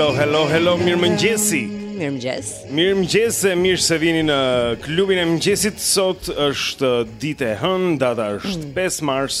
Hello, hello, hello, mirëmëngjesi, mirëmëngjes, mirëmëngjes e mirë se vini në klubin e mëngjesit. Sot është ditë e hënë, data është mm. 5 mars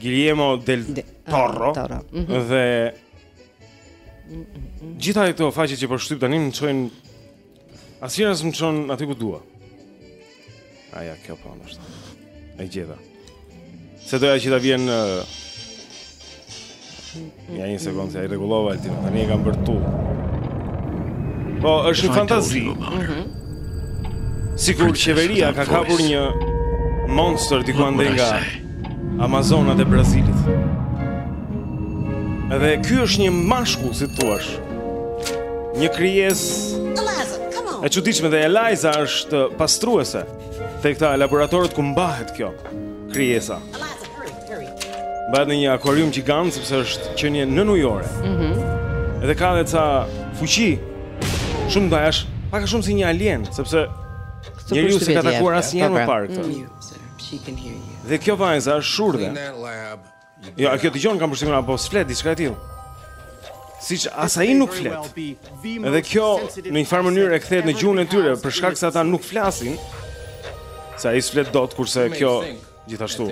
Guillermo del Toro ah, mhm. dhe gjitha këto faqe që po shtyp tani më çojnë asnjëra s'më çon aty ku dua. A ja, kjo po ndoshta. E gjeta. Se doja që ta vjen uh, Ja një sekundë, ja e rregullova, tani e kam bërë këtu. Po, është një fantazi. Mhm. Sikur qeveria ka kapur një monstër diku andej nga Amazonat e Brazilit. Edhe ky është një mashkull, si të thuash. Një krijesë e çuditshme dhe Eliza është pastruese te këta laboratorët ku mbahet kjo krijesa. Mbahet në një akuarium gjigant sepse është qenie nënujore. Mhm. Mm Edhe ka dhe ca fuqi. Si me dash, pak a shumë si një alien, sepse njeriu s'e ka takuar asnjëherë më parë këtë. Mm. Dhe kjo vajza është shurdhe. Jo, ajo dëgjon kam përshtypjen apo s'flet diçka e tillë. Siç as ai nuk flet. Edhe kjo në një farë mënyrë e kthehet në gjuhën e tyre për shkak se ata nuk flasin. Se ai s'flet dot kurse kjo Gjithashtu.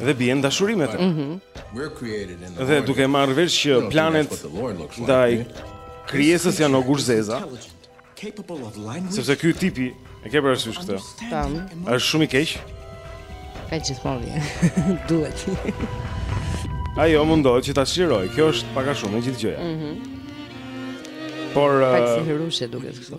Dhe bie në dashuri me të. Mm -hmm. Dhe duke marrë vesh që planet ndaj krijesës janë ogurzeza. Sepse ky tipi e ke parasysh këtë. Tam. Është shumë i keq. Ka gjithmonë. Duhet. Ajo mundohet që ta çlirojë. Kjo është pak a shumë e gjithë gjëja. Mhm. Mm Por uh, si hyrushe duket kështu.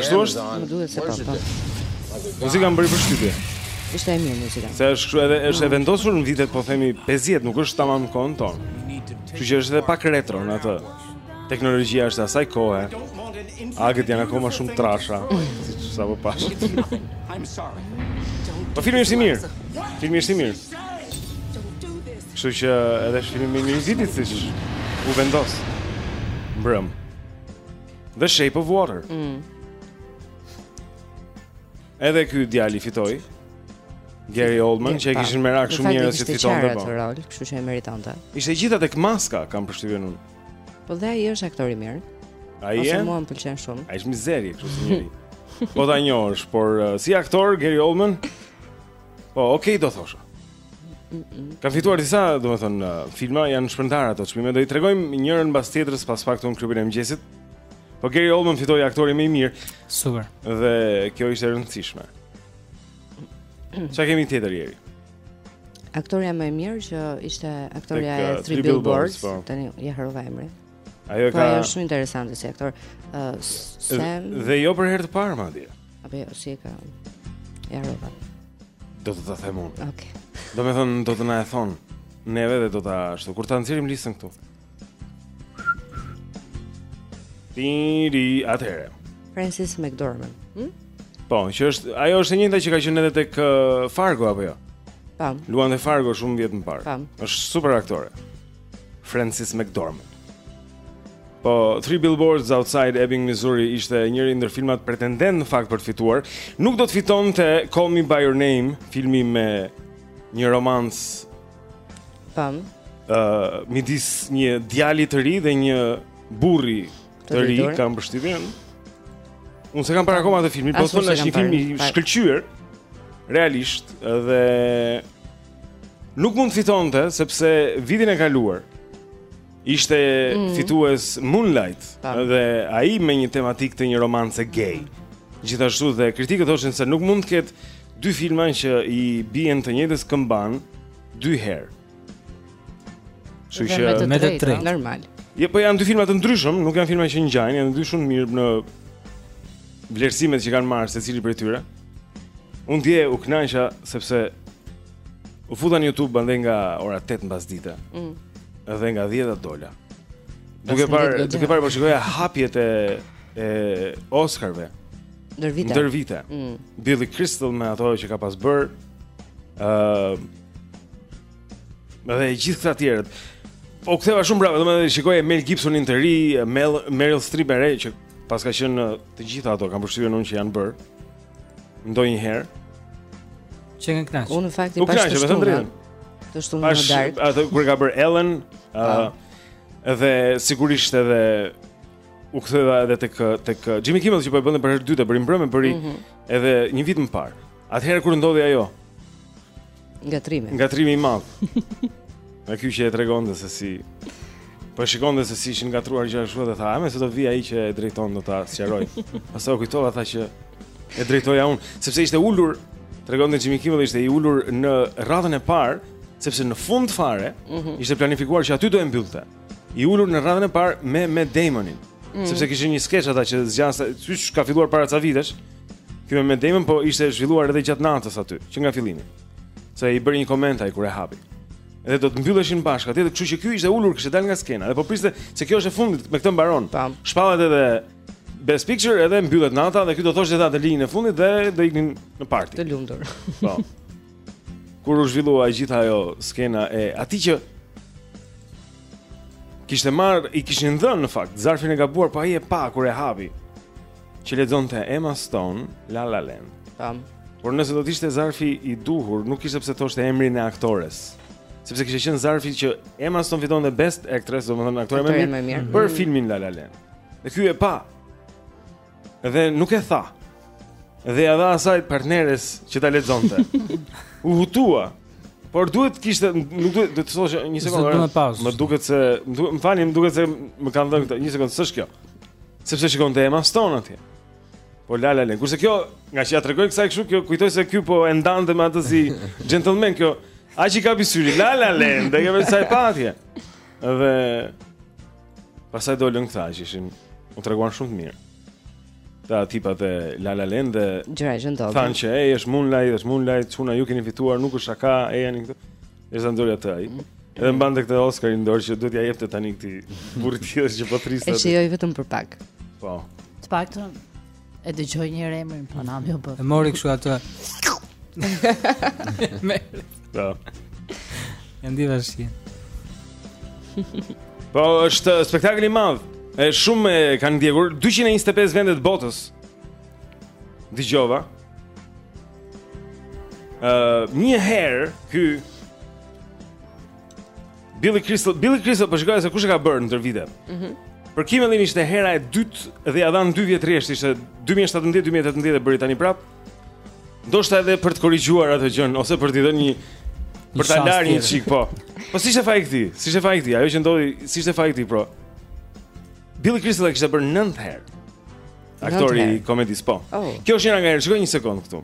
Ashtu është? Më duket se po, po. Muzika më bëri përshtypje. Ishte e mirë muzika. Se është kështu edhe është e vendosur në vitet po themi 50, nuk është tamam në kohën tonë. Kështu që është edhe pak retro në atë. Teknologjia është e asaj kohe. Agët janë akoma shumë të trasha, siç sapo pashë. Po filmi është i mirë. Filmi është i mirë. Kështu që edhe filmi i vitit siç u vendos. Mbrëm. The Shape of Water. Mm. Edhe ky djali fitoi. Gary Oldman, që e kishin merak shumë njerëz që fitonte po. Rol, kështu që e meritonte. Ishte e gjitha tek maska, kam përshtypjen unë. Po dhe ai është aktor i mirë. Ai është. Ose mua më pëlqen shumë. Ai është mizeri kështu si njeri. Po ta njohësh, por uh, si aktor Gary Oldman. Po, okay do thosha. Ka fituar disa, domethënë, filma janë shpërndarë ato çmime Do i tregojmë njërën bas tjetërës pas pak tek Kripa e mëgjesit Po Gary Oldman fitoi aktori më i mirë Super Dhe kjo ishte e rëndësishme Ça kemi tjetër Jeri? Aktorja më e mirë që ishte aktorja e uh, Three Billboards po. Tani ia harrova emrin Ajo po, ka... është shumë interesante si aktore uh, Sam... Dhe jo për herë të parë, madje Apo jo, si e ka harrova. Do të ta them unë. Okej. Okay. Domethënë, do të na e thoni. Neve dhe do ta ashtu. Kur ta nxjerrim listën këtu. Tiri, atëhere. Frances McDormand. Hm? Po, që është, ajo është e njëjta që ka qenë edhe tek uh, Fargo, apo jo? Pam. Luante te Fargo shumë vjet më parë. Pam. është super aktore. Frances McDormand. Po, Three Billboards Outside Ebbing, Missouri ishte njëri ndër filmat pretendentë në fakt për të fituar. Nuk do të fitonte Call Me By Your Name, filmi me një romancë pam. Ë, uh, midis një djali të ri dhe një burri të, të ri, kam përshtypjen. Unë s'e kam parë akoma atë filmin, po thonë është një film i shkëlqyer. Realisht dhe nuk mund të fitonte sepse vitin e kaluar ishte mm. fitues Moonlight pa. Po. dhe ai me një tematikë të një romance gay. Gjithashtu dhe kritikët thoshin se nuk mund të ketë dy filma që i bien të njëjtës këmbanë dy herë. Shyqyr me të tre, normal. Jo, po janë dy filma të ndryshëm, nuk janë filma që ngjajnë, janë dy shumë të mirë në vlerësimet që kanë marrë secili prej tyre. Unë dje u kënaqa sepse u futa në YouTube andej nga ora 8 mbasdite. Mm. Edhe nga 10 dola. Duke parë, duke parë po shikoja hapjet e e Oscarve. Ndër vite. Ndër vite. Mm. Billy Crystal me ato që ka pas bërë. Ëh. Uh, dhe gjithë këta të tjerët. U ktheva shumë mbrapa, domethënë shikoje Mel Gibsonin të ri, Mel Meryl Streep e re që Paska qenë te të gjitha ato, kam përshtypjen unë që janë bërë. Ndonjëherë që jam kënaqur. Unë në fakt i pashë të shtunën. Të shtunën në darkë. Pashë atë kur e ka bërë Ellen, ë ah. dhe sigurisht edhe u ktheva edhe tek tek Jimmy Kimmel që po e bënte për herë të dytë, bëri mbrëmë, bëri mhm. edhe një vit më parë. Atëherë kur ndodhi ajo. Ngatërrimi. Ngatërrimi i madh. Me ky që e tregonte se si Po e shikonte se si ishin ngatërruar gjë ashtu dhe tha, a mbase do vijë ai që e drejton do ta sqarojë. Pastaj u kujtova tha që e drejtoja unë, sepse ishte ulur, tregonte Jimmy Kimmel ishte i ulur në radhën e parë, sepse në fund fare mm -hmm. ishte planifikuar që aty do e mbyllte. i ulur në radhën e parë me Matt Damonin. Mm. Sepse kishin një skeç ata që zgjat, se ka filluar para ca vitesh. Ky me Matt Damon po ishte zhvilluar edhe gjatë natës aty, që nga fillimi. Se i bëri një koment ai kur e hapi. Edhe do të mbylleshin bashkë atje, kështu që ky ishte ulur, kishte dalë nga skena dhe po priste se kjo është e fundit me këtë mbaron. Shpallet edhe Best Picture edhe mbyllet nata dhe ky do thoshte atë linjën e fundit dhe do iknin në party. Të lumtur. Po. Kur u zhvillua e gjitha ajo skena e atij që kishte marrë, i kishin dhënë në fakt, zarfin e gabuar, por ai e pa, kur e hapi, që lexonte Emma Stone, La La Land. Tam. Por nëse do të ishte zarfi i duhur, nuk kishte pse thoshte emrin e aktores. Sepse kishte qenë zarfi që Emma Stone fitonte Best Actress, domethënë aktorja më e mirë, për mm. filmin La La Land. Dhe ky e pa. Dhe nuk e tha. Dhe ja dha asaj partneres që ta lexonte. U hutua. Por duhet të kishte, duhet të thoshte një sekondë. Më duket se, më falni, më duket se më kanë dhënë këtë. Një sekondë, s'është kjo. Sepse shikonte Emma Stone atje. Po La La Land. Kurse kjo, ngaqë ja tregoi kësaj kështu, kjo kujtoi se ky po e ndante me atë si gentleman kjo. Aq i kapi syri. La La Land, dhe vetëm sa e pa atje. Dhe Pastaj dolën këta që ishin u treguan shumë të mirë. Këta tipat e La La Land dhe gjëra që ndodhin. Thanë që ej, është Moonlight, është Moonlight, çuna ju keni fituar, nuk është shaka, ejani këtu. Është sa ndori atë ai. Edhe mbante këtë Oscarin në dorë që duhet ja jepte tani këtij burrit që po priste. Është jo vetëm për pak. Po. Të paktën E dëgjoi një herë emrin, po na më bë. E mori kështu atë. Po. Ja ndi vashje. Po është spektakël i madh. E shumë e kanë ndjekur 225 vende të botës. Dëgjova. Ë, uh, një herë ky Billy Crystal, Billy Crystal po shikoja se kush e ka bërë ndër vite. Mhm. Mm për Kimmelin ishte hera e dytë dhe ja dhanë 2 vjet rresht, ishte 2017-2018 e bëri tani prap. Ndoshta edhe për të korrigjuar atë gjën ose për t'i dhënë një për ta larë një çik po. Po s'ishte faji i këtij. S'ishte faji i këtij. Ajo që ndodhi, s'ishte faji i këtij, po. Billy Crystal e kishte bërë 9 herë. Aktori i komedisë po. Oh. Kjo është njëra nga herët, shiko një sekondë këtu.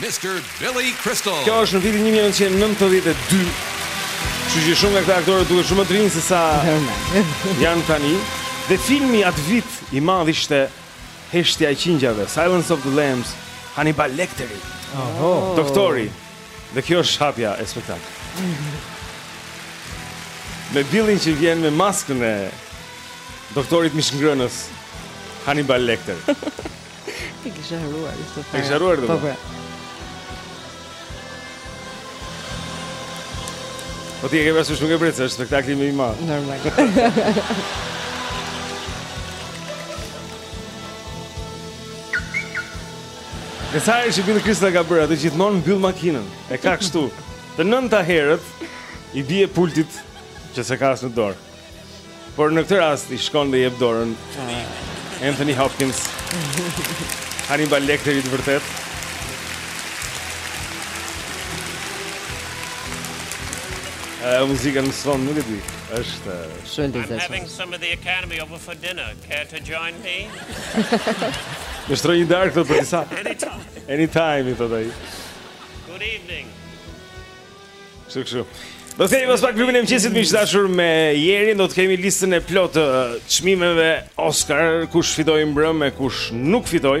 Mr. Billy Crystal. Kjo është në vitin 1992. Kështu që shumë nga këta aktorë duken shumë më të rinj se sa janë tani. Dhe filmi atë vit i madh ishte Heshtja e Qingjave, Silence of the Lambs, Hannibal Lecter. Oho. Doktori. Dhe kjo është hapja e spektaklit. Me Billin që vjen me maskën e doktorit mishngrënës Hannibal Lecter. Ti kisha harruar këtë fare. Kisha harruar këtë. Po pra. Po ti e ke pasur shumë gjebrec, është spektakli më i madh. Normal. Dhe sa herë që Bill Crystal ka bërë atë gjithmonë mbyll makinën. E ka kështu. Të nënta herët i bie pultit që s'e ka as në dorë. Por në këtë rast i shkon dhe i jep dorën Anthony Hopkins. Hannibal Lecter i vërtetë. Uh, muzika në sfond nuk e di. Është shumë e lezetshme. I'm having some of the Academy over for dinner. Care to join me? Do shtroj një darkë për disa Anytime i thotë dhe Good evening Shuk shuk Do të kemi pas pak klubin e mëngjesit miq të dashur me Jerin Do të kemi listën e plotë të çmimeve Oscar Kush fitoi mbrëmë e kush nuk fitoi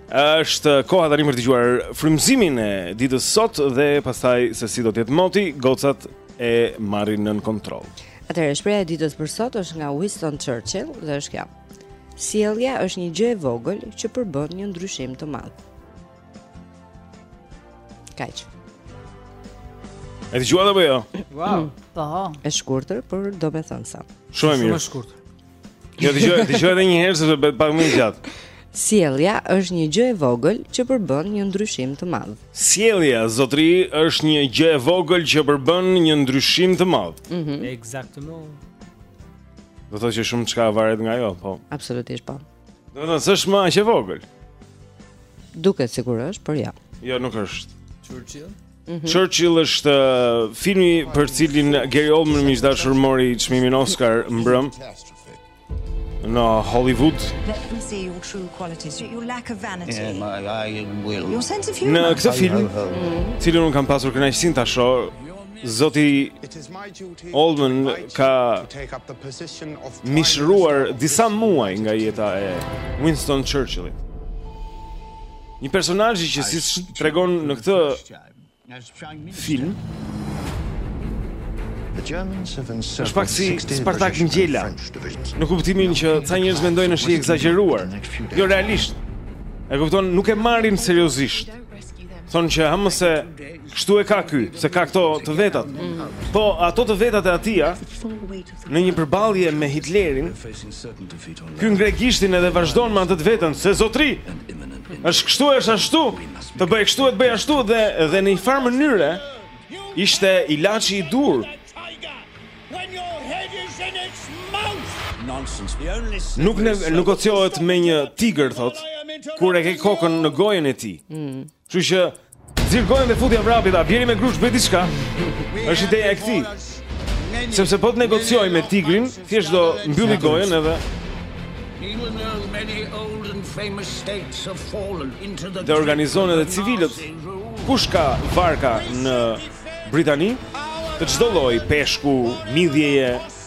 Është koha tani për të dëgjuar frymëzimin e ditës sot dhe pastaj se si do të jetë moti, gocat e marrin nën kontroll. Atëherë shprehja e ditës për sot është nga Winston Churchill dhe është kjo. Sjellja është një gjë e vogël që përbën një ndryshim të madh. Kaq. E dëgjuat apo jo? Wow. Po. E shkurtër, por domethënëse. Shumë e mirë. Shumë e shkurtër. Jo, dëgjoje, dëgjoje edhe një herë sepse bëhet pak më e gjatë. Sjellja është një gjë e vogël që përbën një ndryshim të madh. Sjellja, zotri, është një gjë e vogël që përbën një ndryshim të madh. Mhm. Mm Eksaktësisht. Do të thotë që shumëçka varet nga ajo, po. Absolutisht po. Do të thotë s'është më aq e vogël. Duket sikur është, por jo. Jo, nuk është. Churchill. Mm -hmm. Churchill është uh, filmi për cilin Gary Oldman miq të dashur mori çmimin Oscar mbrëmë në Hollywood. Në këtë film, cilin unë kam pasur kënaqësinë ta shoh, zoti Oldman ka mishëruar disa muaj nga jeta e Winston Churchillit. Një personazh që siç tregon në këtë film është pak si Spartak Ngjela Në kuptimin që ca njerëz mendojnë është i ekzagjeruar Jo realisht E kupton nuk e marrin seriozisht Thonë që hamë se Kështu e ka ky Se ka këto të vetat Po ato të vetat e atija Në një përballje me Hitlerin, ky ngre gishtin edhe vazhdon me atë të vetën se zotri është kështu e është ashtu, të bëj kështu e të bëj ashtu dhe dhe në një farë mënyre ishte ilaçi i duhur. Nuk ne, negociohet me një tigër thotë, kur e ke kokën në gojën e tij. Mm. Kështu që nxirr gojën dhe futia vrapit, a bjeri me grusht, bëj diçka, është ideja e këtij. Sepse po të negocioj me tigrin, thjesht do mbylli gojën edhe... Dhe organizon edhe civilët, kush ka varka në Britani, të çdo lloj, peshku, midhjeje,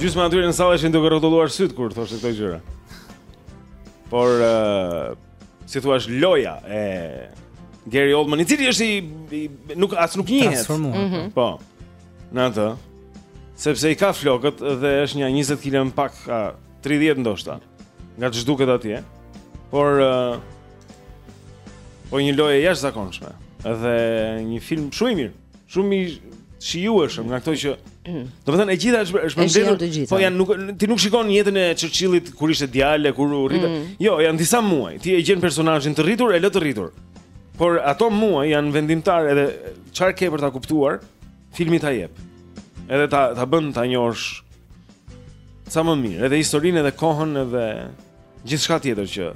Gjysma atyre në sallë ishin duke rrotulluar sytë kur thoshte këto gjëra. Por uh, si thuash loja e Gary Oldman, i cili është i, i nuk as nuk njihet. Transformuar. Mm -hmm. Po. Në atë sepse i ka flokët dhe është nja 20 kg më pak, a, 30 ndoshta. nga ç'duket atje, por uh, po një lojë e jashtëzakonshme, edhe një film shumë i mirë, shumë i shijueshëm nga këto që mm. domethënë e gjitha është është përmbledhur po janë nuk ti nuk shikon jetën e Churchillit kur ishte djalë kur u rrit mm. jo janë disa muaj ti e gjen personazhin të rritur e lë të rritur por ato muaj janë vendimtarë edhe çfarë ke për ta kuptuar Filmi ta jep. Edhe ta ta bën ta njohësh sa më mirë, edhe historinë edhe kohën edhe gjithçka tjetër që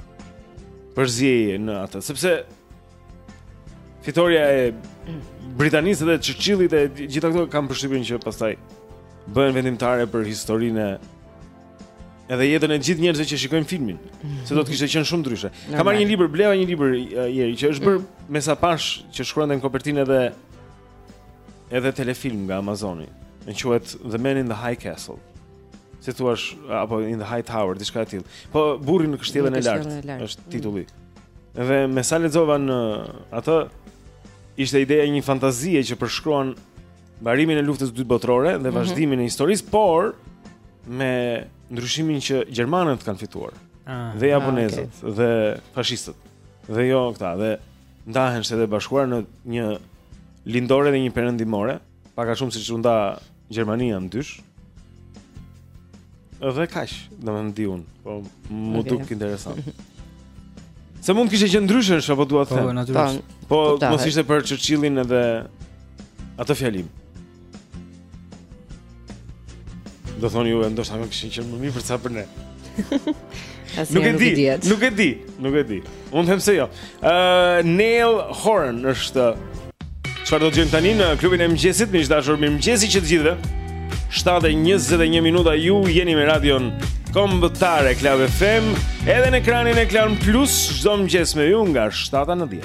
përzihet në atë, sepse fitorja e Britanisë dhe Churchillit e gjitha këto kam përshtypjen që pastaj bëhen vendimtare për historinë edhe jetën e gjithë njerëzve që shikojnë filmin, se do të kishte qenë shumë ndryshe. Kam marrë një libër, bleva një libër ieri që është bërë mm. me sa pash që shkruante në kopertinë edhe edhe telefilm nga Amazoni, e quhet The Man in the High Castle. Si thuash, apo in the High Tower, diçka e tillë. Po burri në kështjellën e lartë është mm. titulli. Mm. Dhe me sa lexova në atë ishte ideja e një fantazie që përshkruan mbarimin e luftës së dytë botërore dhe mhm. vazhdimin mm -hmm. e historisë, por me ndryshimin që gjermanët kanë fituar. Ah, dhe ah, japonezët ah, okay. dhe fashistët. Dhe jo këta, dhe ndahen Shtetet e Bashkuara në një lindore dhe një perëndimore, pak a shumë siç u nda Gjermania në dysh. Edhe kaq, domethënë di unë, po m'u okay. duk interesant. Se mund të kishte qenë ndryshe, është apo dua të po, them. Po, po, po të mos ishte për Churchillin edhe atë fjalim. Do thoni ju, ndoshta nuk kishin qenë më mirë për sa për ne. nuk e di, nuk e di, nuk e di. Unë them se jo. Ë uh, Niall Horan është Çfarë do të gjejmë tani në klubin e mëngjesit? Miq të dashur, mirëmëngjesi të gjithëve. 7:21 minuta ju jeni me radion Kombëtare Club FM, edhe në ekranin e Klan Plus, çdo mëngjes me ju nga 7 në 10.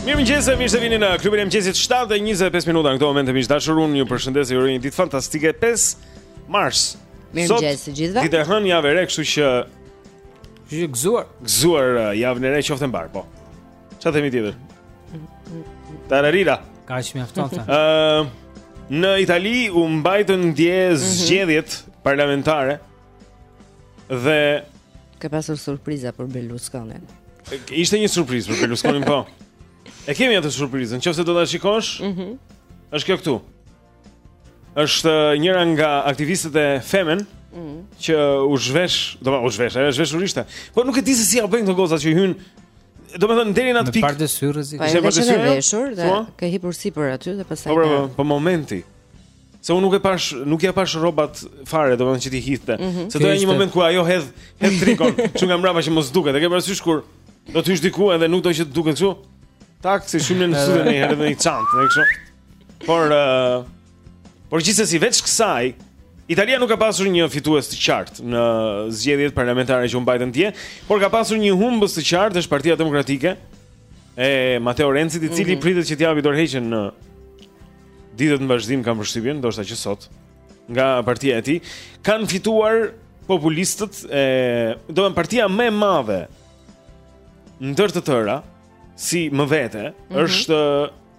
Mirëmëngjes, mirë se vini në klubin e mëngjesit 7.25 minuta në këto momente miq të dashur. Unë ju përshëndes, ju uroj një ditë fantastike 5 mars Mirëmëngjes të gjithëve Ditë e hënë javë e re kështu që Kështu që gëzuar Gëzuar uh, javën e re qoftë e mbarë po Ça themi tjetër Tararira Kaq mjafton të uh, në Itali u mbajtën dje mhm. zgjedhjet parlamentare Dhe ka pasur surpriza për Berlusconin. Ishte një surprizë për Berlusconin po. E kemi atë surprizën, nëse do ta shikosh. Mhm. Mm është kjo këtu. Është njëra nga aktivistet e Femen mm -hmm. që u zhvesh, domethënë u zhvesh, ajo e zhveshur ishte. Po nuk e di se si ia bëjnë këto goca që hyjnë domethënë deri në atë pikë. Në parë të syve. Po, është e veshur dhe po? ka hipur sipër aty dhe pastaj. Po, po, po, po momenti. Se unë nuk e pashë, nuk ia pashë rrobat fare, domethënë që t'i hiqte. Mm -hmm. Se do jetë një moment ku ajo heq heq trikon, që nga mbrapa që mos duket. E ke parasysh kur do të hysh diku edhe nuk do që të duket kështu? Tak, si shumë në sudë në herë në një çantë, ne kështu. Por uh, por gjithsesi veç kësaj, Italia nuk ka pasur një fitues të qartë në zgjedhjet parlamentare që u mbajtën dje, por ka pasur një humbës të qartë, është Partia Demokratike e Matteo Renzi, i cili mm -hmm. pritet që të japë dorëheqjen në ditët në vazhdim kam përshtypjen, ndoshta që sot nga partia e tij kanë fituar populistët e domethënë partia më e madhe ndër të tëra si më vete mm -hmm. është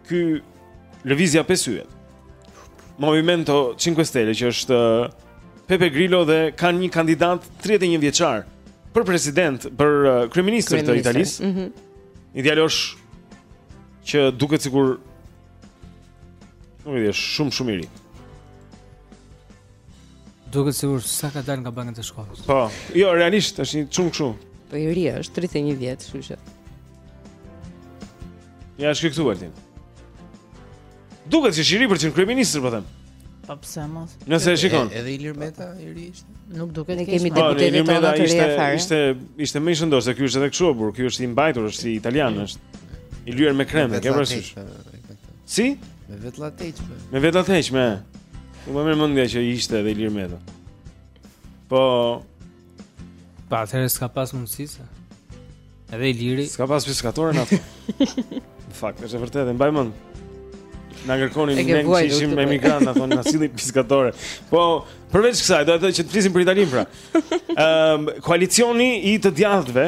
ky lëvizja pesë yjet. Movimento 5 Stelle që është Beppe Grillo dhe kanë një kandidat 31 vjeçar për president, për uh, kryeministër të Italisë. Mm -hmm. Një djalosh që duket sikur Nuk e di, është shumë shumë i ri. Duket sikur sa ka dalë nga bankat e shkollës. Po, jo, realisht është një çun kështu. Po i ri është 31 vjeç, kështu që. Ja është ky këtu Altin. Duket se është i ri për të qenë kryeministër, po them. Po pse mos? Nëse e shikon. Edhe Ilir Meta i ri ishte. Nuk duket se kemi deputetë të tjerë ishte fare. Ishte ishte më i shëndoshë se ky është edhe kështu, por ky është i mbajtur, është italian, është i lyer me krem, e ke parasysh? Si? Me vetulla të heqme. Me vetulla të heqme. Nuk më merr mendja që ishte edhe Ilir Meta. Po Pa, atëherë s'ka pas mundësi se. Edhe i liri. S'ka pas peshkatarë në atë. Në fakt, është e vërtetë, mbaj mend. Na kërkonin ne që ishim emigrant, na thonë na sillni peshkatarë. Po, përveç kësaj, do të thotë që të flisim për Italinë pra. Ëm, um, koalicioni i të djathtëve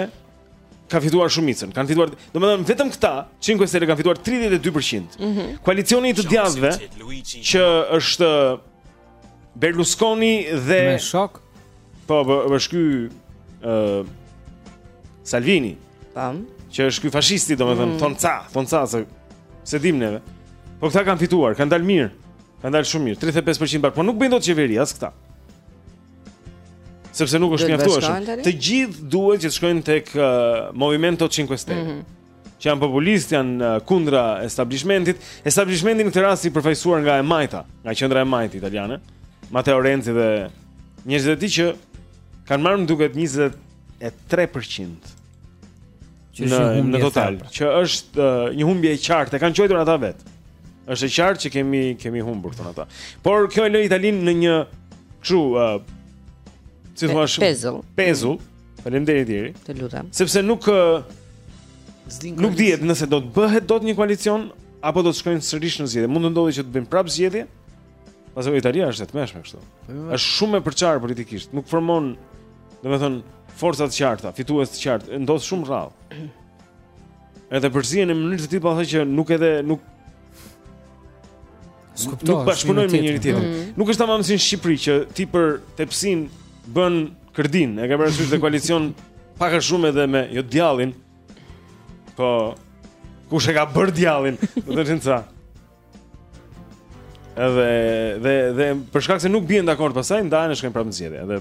ka fituar shumicën. Kan fituar, domethënë vetëm këta, 5 Stelle kanë fituar 32%. Mm -hmm. Koalicioni i të djathtëve që është Berlusconi dhe Me shok. Po, po, po është ky ë uh, Salvini. Tam. Që është ky fashisti, domethënë, mm. thon ca, thon ca se se dim neve. Po këta kanë fituar, kanë dalë mirë. Kanë dalë shumë mirë, 35% bashkë, po nuk bëjnë dot qeveri as këta. Sepse nuk është mjaftueshëm. Të gjithë duhet që të shkojnë tek uh, Movimento 5 Stelle. Mm -hmm. që janë populistë, janë uh, kundra establishmentit. Establishmenti në këtë rast i përfaqësuar nga e majta, nga qendra e majtë italiane, Matteo Renzi dhe njerëzit e tij që kanë marrë më duket 23% që në, në total, pra. që është uh, një humbje e qartë, e kanë quajtur ata vet. Është e qartë që kemi kemi humbur thon ata. Por kjo e lë Italinë në një kështu uh, si thua, pezull. Pezull. Faleminderit Teri. Të lutem. Sepse nuk nuk dihet nëse do të bëhet dot një koalicion apo do të shkojnë sërish në zgjedhje. Mund të ndodhi që të bëjnë prapë zgjedhje. Pasi Italia është e tmerrshme kështu. Po, po. Është shumë e përçarë politikisht. Nuk formon, domethënë, forca të qarta, fitues të qartë, ndodh shumë rrallë. Edhe përzihen në mënyrë të tillë pa thënë që nuk edhe nuk S'kuptoj, nuk bashkëpunojnë me njëri tjetrin. Mm. Nuk është tamam si në Shqipëri që ti për tepsin bën kërdin, e ke parasysh dhe koalicion pak a shumë edhe me jo djallin. Po kush e ka bër djallin, do thonë ca. Edhe dhe dhe për shkak se nuk bien dakord pastaj ndahen e shkojnë prapë në zgjedhje. Edhe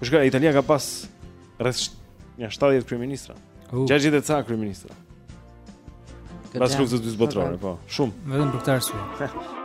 për shkak Italia ka pas Rreth nja 70 kryeministra. Uh. 60 e ca kryeministra. Pas luftës së dytë botërore, po. Shumë. Vetëm për këtë arsye.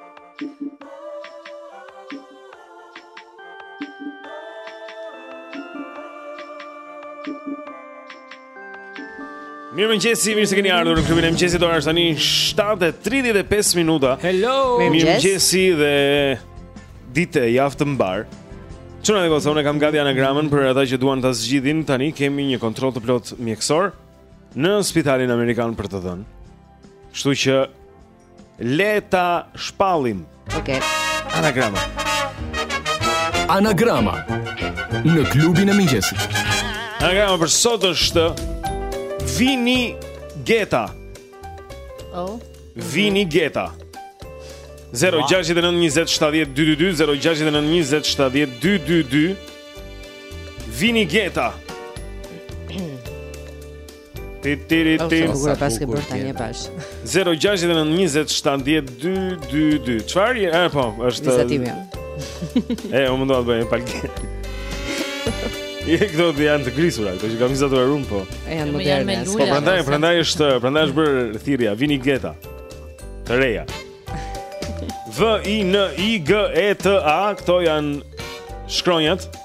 Mirëmëngjesi, mirë se keni ardhur në klubin e mëngjesit Ora është tani 7 e 35 minuta Hello Mirëmëngjesi dhe ditë e javë të mbarë Çuna dhe goca, unë e kam gati anagramën për ata që duan ta zgjidhin Tani kemi një kontroll të plotë mjekësor Në spitalin Amerikan për të dhënë Kshtu që Le ta shpallim. Okej. Okay. Anagrama. Anagrama në klubin e mëngjesit. Anagrama për sot është Vini Geta. Oh. Vini Geta. 0692070222 Vini Geta. Ti ti ti ti. Ju e paske bërë tani bash. 0692070222. Çfarë? Ah po, është. Vizatimi. E, unë mund të bëj një palë. Jo këto të janë të grisura, këto që kam i zatura rumë, po E janë më janë me lullat Po prandaj, prandaj është, prandaj është bërë thirrja, vini geta Të reja V-I-N-I-G-E-T-A, këto janë shkronjat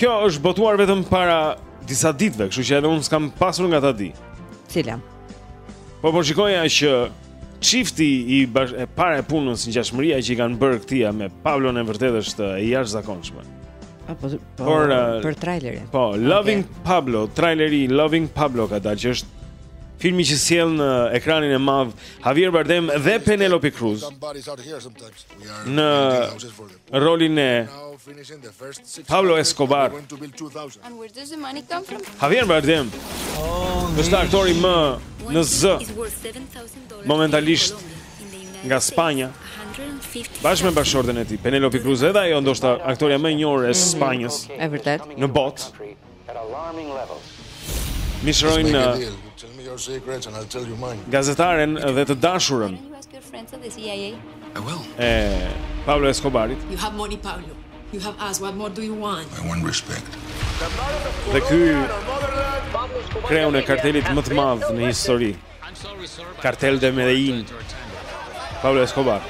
Kjo është botuar vetëm para disa ditëve, kështu që edhe unë s'kam pasur nga ta di. Cila? Po po shikoja që çifti i bash... e para e punës ngjashmëria që i kanë bërë këtija me Pablon vërtet është e jashtëzakonshme. Po po, Por, uh, për trailerin. Po, Loving okay. Pablo, traileri Loving Pablo ka dalë që është filmi që sjell në ekranin e madh Javier Bardem dhe Penelope Cruz. Në rolin e Pablo Escobar. Javier Bardem. Oh, është aktori më në zë. Momentalisht nga Spanja. Bashkë me bashkëshorten e tij, Penelope Cruz, edhe ajo ndoshta aktorja më e njohur e Spanjës. Është vërtet. Në botë. at alarming levels. Mishërojnë gazetaren dhe të dashurën e Pablo Escobarit. You have money, Pablo. You have us. What more do you want? I want respect. Dhe ky kreun e kartelit më të madh në histori. Cartel de Medellin. Pablo Escobar.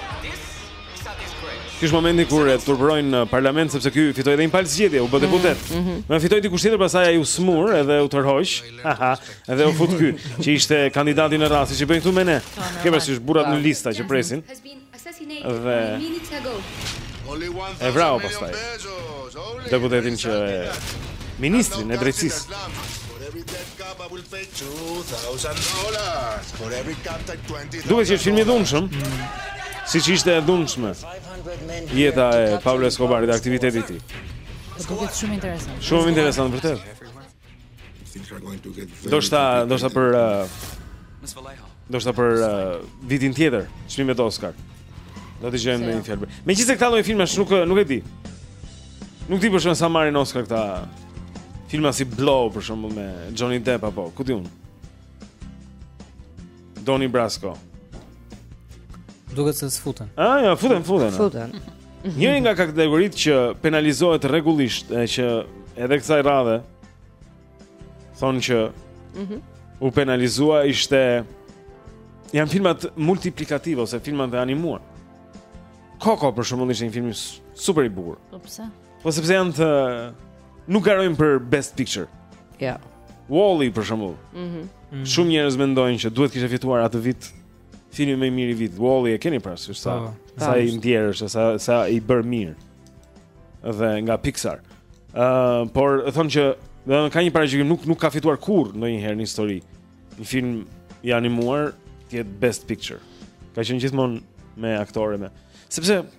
Ky është momenti kur e turpërojnë në parlament sepse ky fitoi edhe një palë zgjedhje, u bë mhm, deputet. Mm -hmm. Më fitoi dikush tjetër, pastaj ai u sëmur edhe u tërhoq. Aha, edhe u fut ky, që ishte kandidati në radhë siç bëjnë këtu me ne. Ke parasysh burrat në lista që presin. dhe e vrau pastaj deputetin që e ministrin e drejtësisë. Duket që është film i dhunshëm, siç ishte e dhunshme jeta e Pablo Escobarit dhe aktiviteti i tij. Shumë interesant. Shumë interesant, për të. Ndoshta, ndoshta për uh, Ndoshta për uh, vitin tjetër çmimet Oscar Do t'i gjejmë me një fjalë Megjithëse këta lloj filmash nuk, uh, nuk e di Nuk di për shembull sa marrin Oscar këta Filma si Blow për shembull me Johnny Depp apo ku di unë Donnie Brasco. Duket se s'futen. Ah, ja, futen, futen. Futen. Njëri nga kategoritë që penalizohet rregullisht, e që edhe kësaj radhe thonë që ëh mm u penalizua ishte janë filmat multiplikativë ose filmat e animuar. Coco për shembull ishte një film super i bukur. Po pse? Po sepse janë të nuk garojnë për best picture. Ja. Wall-E për shembull. Mhm. Mm Shumë njerëz mendojnë që duhet kishte fituar atë vit filmi më i mirë i vitit. Wall-E e keni parasysh sa oh, sa i ndjerë është, sa sa i bër mirë. Dhe nga Pixar. Ëh, uh, por thonë që do të ka një paraqitje nuk nuk ka fituar kurrë ndonjëherë në histori. Një film i animuar te best picture. Ka qenë gjithmonë me aktorë me. Sepse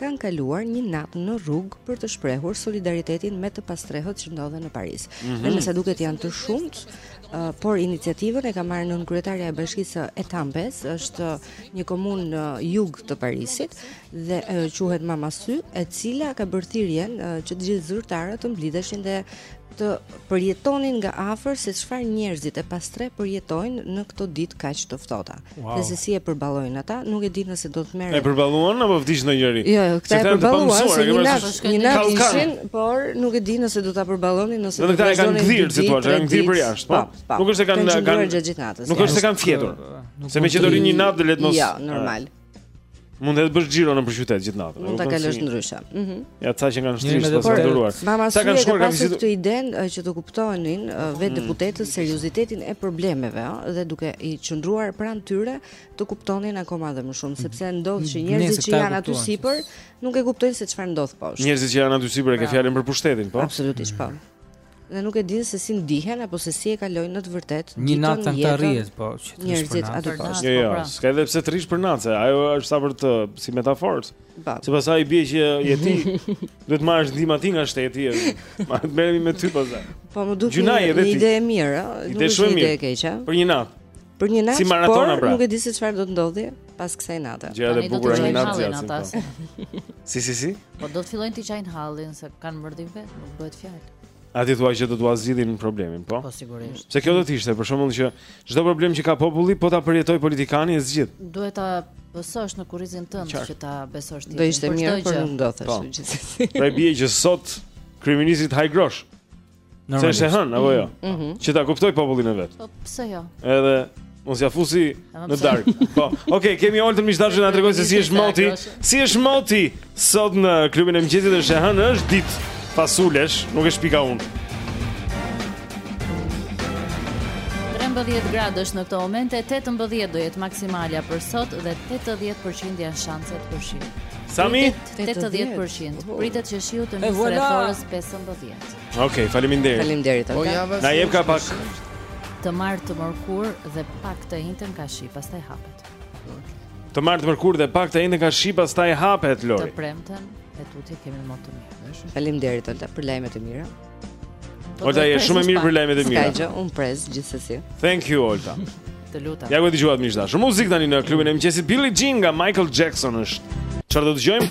kanë kaluar një natë në rrugë për të shprehur solidaritetin me të pastrehët që ndodhen në Paris. Mm -hmm. Dhe me sa duket janë të shumtë, uh, por iniciativën e ka marrë nënkryetarja e bashkisë së Etampes, është një komunë në jug të Parisit dhe uh, quhet Mama Sy, e cila ka bërë thirrjen uh, që të gjithë zyrtarët të mblidheshin dhe të përjetonin nga afër se çfarë njerëzit e pastrehë përjetojnë në këto ditë kaq të ftohta. dhe se si e përballojnë ata, nuk e di nëse do të merr. E përballuan apo vdiq ndonjëri? Jo, jo, këta e përballuan, se një natë, një natë ishin, por nuk e di nëse do ta përballonin nëse do të vazhdonin. Dhe kanë gdhirë, si thua, kanë gdhirë përjashta, po. po, po. Nuk është se kanë kanë gjatë gjithë natës. Nuk është se kanë fjetur. Se meqë do rrinë një natë le të mos. Jo, normal. Mund të bësh xhiro nëpër qytet gjithë natën. Mund ta kalosh ndryshe. Ëh. Mhm. Ja ca që kanë shtrirë pas kanë duruar. Sa kanë shkuar kanë vizitë këtë idenë që të kuptonin vetë mm. deputetët seriozitetin e problemeve, ëh, dhe duke i qëndruar pranë tyre të kuptonin akoma edhe më shumë, sepse mm. ndodh që mm. njerëzit që janë aty sipër nuk e kuptojnë se çfarë ndodh poshtë. Njerëzit që janë aty sipër e kanë pra. fjalën për pushtetin, po. Absolutisht po. dhe nuk e dinë se si ndihen apo se si e kalojnë në të vërtetë ditën e jetës. Një natë të rrihet, po, që të rrish për natë. Po, jo, jo, pra. s'ka edhe pse të rrish për natë, ajo është sa për të si metaforë. Po. Se pastaj i bie që je ti, duhet të marrësh ndihmë aty nga shteti, ma të merremi me ty pastaj. Po më duket një ide e mirë, ëh, nuk është një ide e keqe. Për një natë. Për një natë, si maratona, por pra. nuk e di se çfarë do të ndodhë pas kësaj nate. Gjëja e bukur e natës së natës. Si si si? Po do të fillojnë të qajnë hallin se kanë mërdhirë vet, nuk bëhet fjalë. A ti thua që do t'ua zgjidhin problemin, po? Po sigurisht. Se kjo do të ishte, për shembull që çdo problem që ka populli, po ta përjetojë politikani e zgjidh. Duhet ta besosh në kurrizin tënd që ta besosh ti. Do ishte mirë, por nuk do thashë po. gjithsesi. Pra i bie që sot kryeministri të hajë groshë Se është e hënë, apo jo? Mm -hmm. Që ta kuptojë popullin e vet. Po, pse jo? Edhe mos ia fusë në darkë. Po. Okej, okay, kemi Oltën miq të dashur që na tregon se si është moti. Si është moti sot në klubin e mëngjesit është e hënë, është ditë fasulesh, nuk e shpika unë. 13 gradë është në këto momente, 18 do jetë maksimalja për sot dhe 80% janë shanset për shi. Sa mirë 80% Pritet që shiu të nisë rreth orës 15. Okej, okay, faleminderit. Faleminderit. Po ja vazhdon. Na jep ka pak të martë të mërkurë dhe pak të enjtën ka shi, pastaj hapet. Të martë të mërkurë dhe pak të enjtën ka shi, pastaj hapet Lori. Të premten e tutje kemi më të mirë. Faleminderit Olta për lajmet e mira. Po Olta je shumë e mirë për lajmet e mira. S'ka gjë, unë pres gjithsesi. Thank you Olta. Të lutem. Ja ku dëgjuat miq të dashur. Muzikë tani në klubin e mëngjesit Billie Jean nga Michael Jackson është. Çfarë do të dëgjojmë?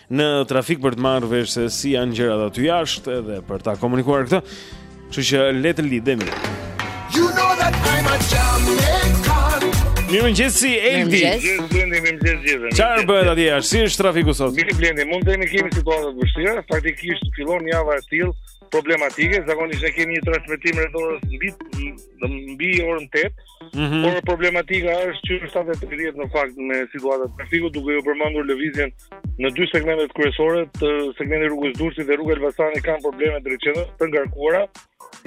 në trafik për të marrë vesh se si janë gjërat aty jashtë dhe për ta komunikuar këtë. Kështu që le të lidhemi. You know that I'm a Jamaican. Mirëmëngjes Eldi. Mirë Blendi, mirëmëngjes të gjithëve. Çfarë bëhet atje jashtë? Si është trafiku sot? Mirë Blendi, mund të themi kemi situata të vështira, faktikisht fillon java e tillë problematike, zakonisht ne kemi një transmetim rreth orës mbi do mbi orën 8, mm -hmm. por problematika është që është 7:30 në fakt me situata të trafikut, duke ju përmendur lëvizjen në dy segmentet kryesore, të segmentit rrugës së Durrësit dhe rrugës së Elbasanit kanë probleme drejt qendrës të ngarkuara.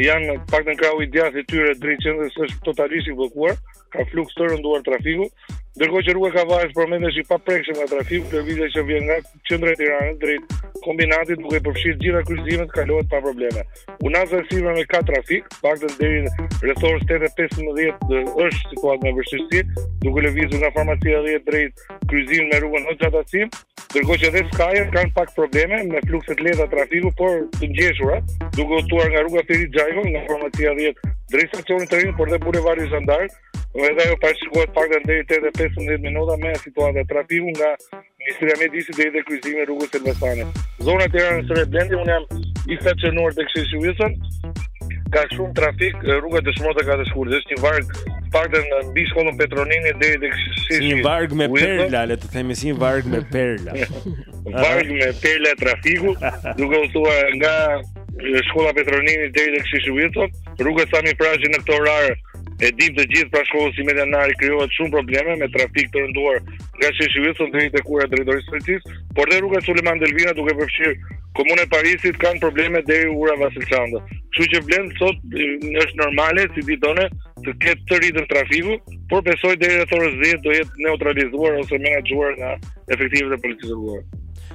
Janë në fakt në krahu i djathtë i tyre drejt qendrës është totalisht i bllokuar, ka fluks të rënduar trafiku. Ndërkohë që rruga e Kavajës përmendet e paprekshme nga trafiku, lëvizja që vjen nga Qendra e Tiranës drejt kombinatit duke përfshirë të gjitha kryqëzimet kalohet pa probleme. Unaza e sipërme ka trafik, të paktën deri në rreth orës 8:15 është situata me vështirësi, duke lëvizur nga farmacia 10 drejt kryqëzimit me rrugën Hoxha Tahsim, ndërkohë që edhe skajet kanë pak probleme me flukse të lehta trafiku, por të ngjeshura, duke filluar nga rruga Ferit Xhajko, nga farmacia 10 drejt stacionit të trenit, por dhe bulevardi Zhan D'Ark, Vetë ajo parashikohet të paktën deri 8 e 15 minuta me situata trafiku nga Ministria e Mjedisit deri te kryqëzimi i rrugës së Elbasanit. Zona të janë në sërë Blendi, unë jam i stacionuar tek sheshi Wilson, ka shumë trafik rruga të shmota ka të shkurë, dhe është një vargë të paktën mbi shkollën Petro Nini deri tek sheshi Wilson. Një vargë me perla, le të themi si një vargë me perla. vargë me perla trafiku, duke filluar nga Në shkolla Petro Nini deri tek Sheshi Wilson, rruga Sami Frashëri në këtë orar e dim të gjithë pranë shkollës Vasil Shanto krijohen shumë probleme me trafik të rënduar nga Sheshi Wilson deri tek ura e drejtorisë së policisë, por dhe rruga Sulejman Delvina duke përfshirë komunën e Parisit kanë probleme deri te ura Vasil Shanto. Kështu që Blendi sot është normale si ditë e hënë të ketë të rritur trafiku, por besoj deri rreth orës 10 do jetë neutralizuar ose menaxhuar nga efektivët e policisë rrugore.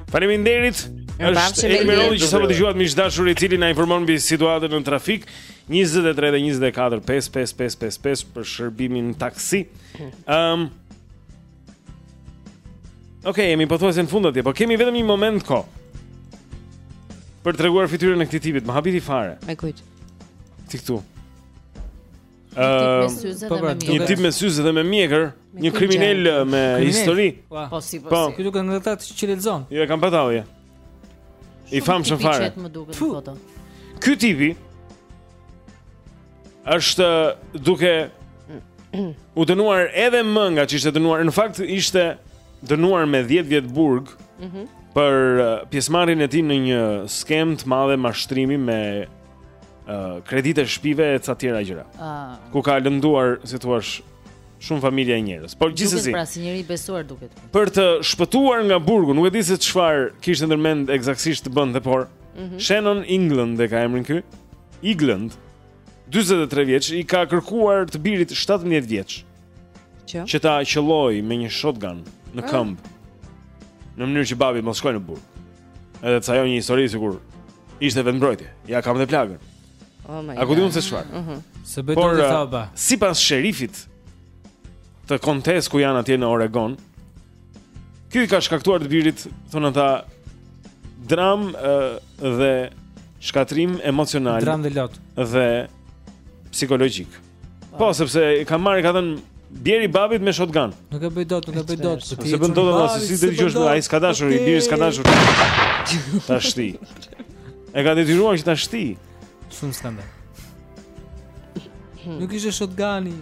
Faleminderit. Është Elmeroni që sapo dëgjuat miq të dashur i cili na informon mbi situatën në trafik 23 dhe 24 55555 për shërbimin taksi. Ëm um, Ok, jemi pothuajse në fund atje, po kemi vetëm një moment kohë Për të treguar fytyrën e këtij tipit, më habiti fare Me kujt Ti këtu Ëm, po pra, një tip me syze dhe me mjekër, një kriminal me histori. Po, po si po. Po, këtu kanë ndërtuar të çilëzon. Jo, e kanë patau ja. I famshëm fare. Ky tipi është duke u dënuar edhe më nga që ishte dënuar. Në fakt ishte dënuar me 10 vjet burg. Mhm. Mm për uh, pjesëmarrjen e tij në një skemë të madhe mashtrimi me uh, kredite shpijave e ca tjera gjëra. Uh, ku ka lënduar, si thuash, shumë familje e njerëz. Por gjithsesi. Pra si njeri i besuar duket. Për të shpëtuar nga burgu, nuk e di se çfarë kishte ndërmend ekzaktësisht të bënte, por mm -hmm. Shannon England e ka emrin ky. England 43 vjeç i ka kërkuar të birit 17 vjeç. Që? Që ta qëllojë me një shotgun në ah. këmbë. Në mënyrë që babi mos shkojë në burg. Edhe të sajoj një histori sikur ishte vetë mbrojtje. Ja kam dhe plagën. Oh my god. A ku di unë se çfarë? Ëh. Mhm. Se bëj Por, të thaba. Eh, sipas sherifit të kontesë ku janë atje në Oregon, ky i ka shkaktuar të birit, thonë ata, dramë eh, dhe shkatërrim emocional. Dramë dhe lot. Dhe psikologjik. Po, sepse ka marrë, ka thënë Bjeri babit me shotgun. Nuk e bëj dot, nuk e bëj dot. Po s'e bën dot apo se si të dëgjosh me ai s'ka dashur, i biri s'ka dashur. Tashti. E ka detyruar që tashti. Shumë skandal. Hmm. Nuk ishte shotgani.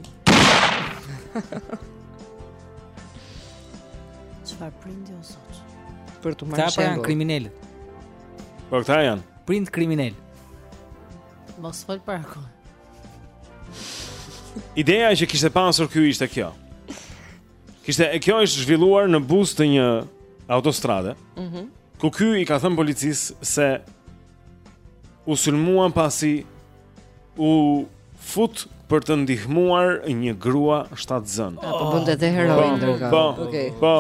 Çfarë prindi o zot? Për të marrë shembull. Këta janë kriminelët. Po këta janë. Prind kriminel. Mos fol para kohë. Ideja që kishte pasur ky ishte kjo. Kishte e kjo është zhvilluar në buzë të një autostrade. Mhm. Mm ku ky i ka thënë policisë se u sulmua pasi u fut për të ndihmuar një grua shtatzënë. Po bënte dhe heroin po, ndërkohë. Po, okay. po.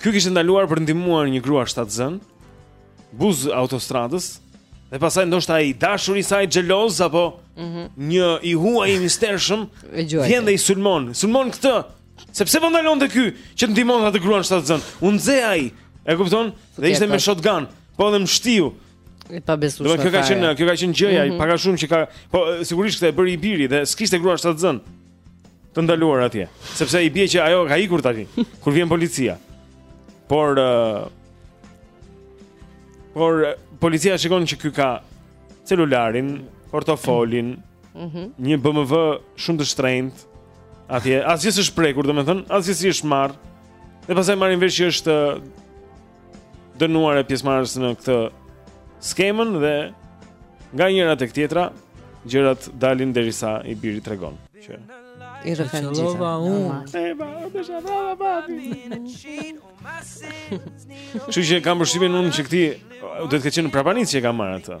Ky kishte ndaluar për të ndihmuar një grua shtatzënë buzë autostradës dhe pastaj ndoshta i dashuri i saj xheloz apo mm -hmm. një i huaj i mistershëm vjen dhe i sulmon, sulmon këtë. Sepse po ndalonte ky që të ndihmonte atë gruan shtatzënë. U nxe ai. E kupton? Dhe ishte me shotgun, po edhe mshtiu. E pabesueshme. Do të thotë kjo ka qenë, kjo ka qenë gjëja, mm -hmm. pak a shumë që ka, po sigurisht këtë e bëri i biri dhe s'kishte grua shtatzënë. të ndaluar atje, sepse i bie që ajo ka ikur tani kur vjen policia. Por uh, por uh, policia shikon që ky ka celularin, portofolin, mm -hmm. një BMW shumë të shtrenjtë. Atje asgjë s'është prekur, domethënë, asgjë s'i është marrë. Dhe pastaj marrin vesh që është dënuar e pjesëmarrës në këtë skemën dhe nga njëra tek tjetra gjërat dalin derisa i biri tregon që i rrëfen gjitha. Kështu që kam përshtypjen unë që këtu duhet të ketë qenë prapanicë që e ka marrë atë.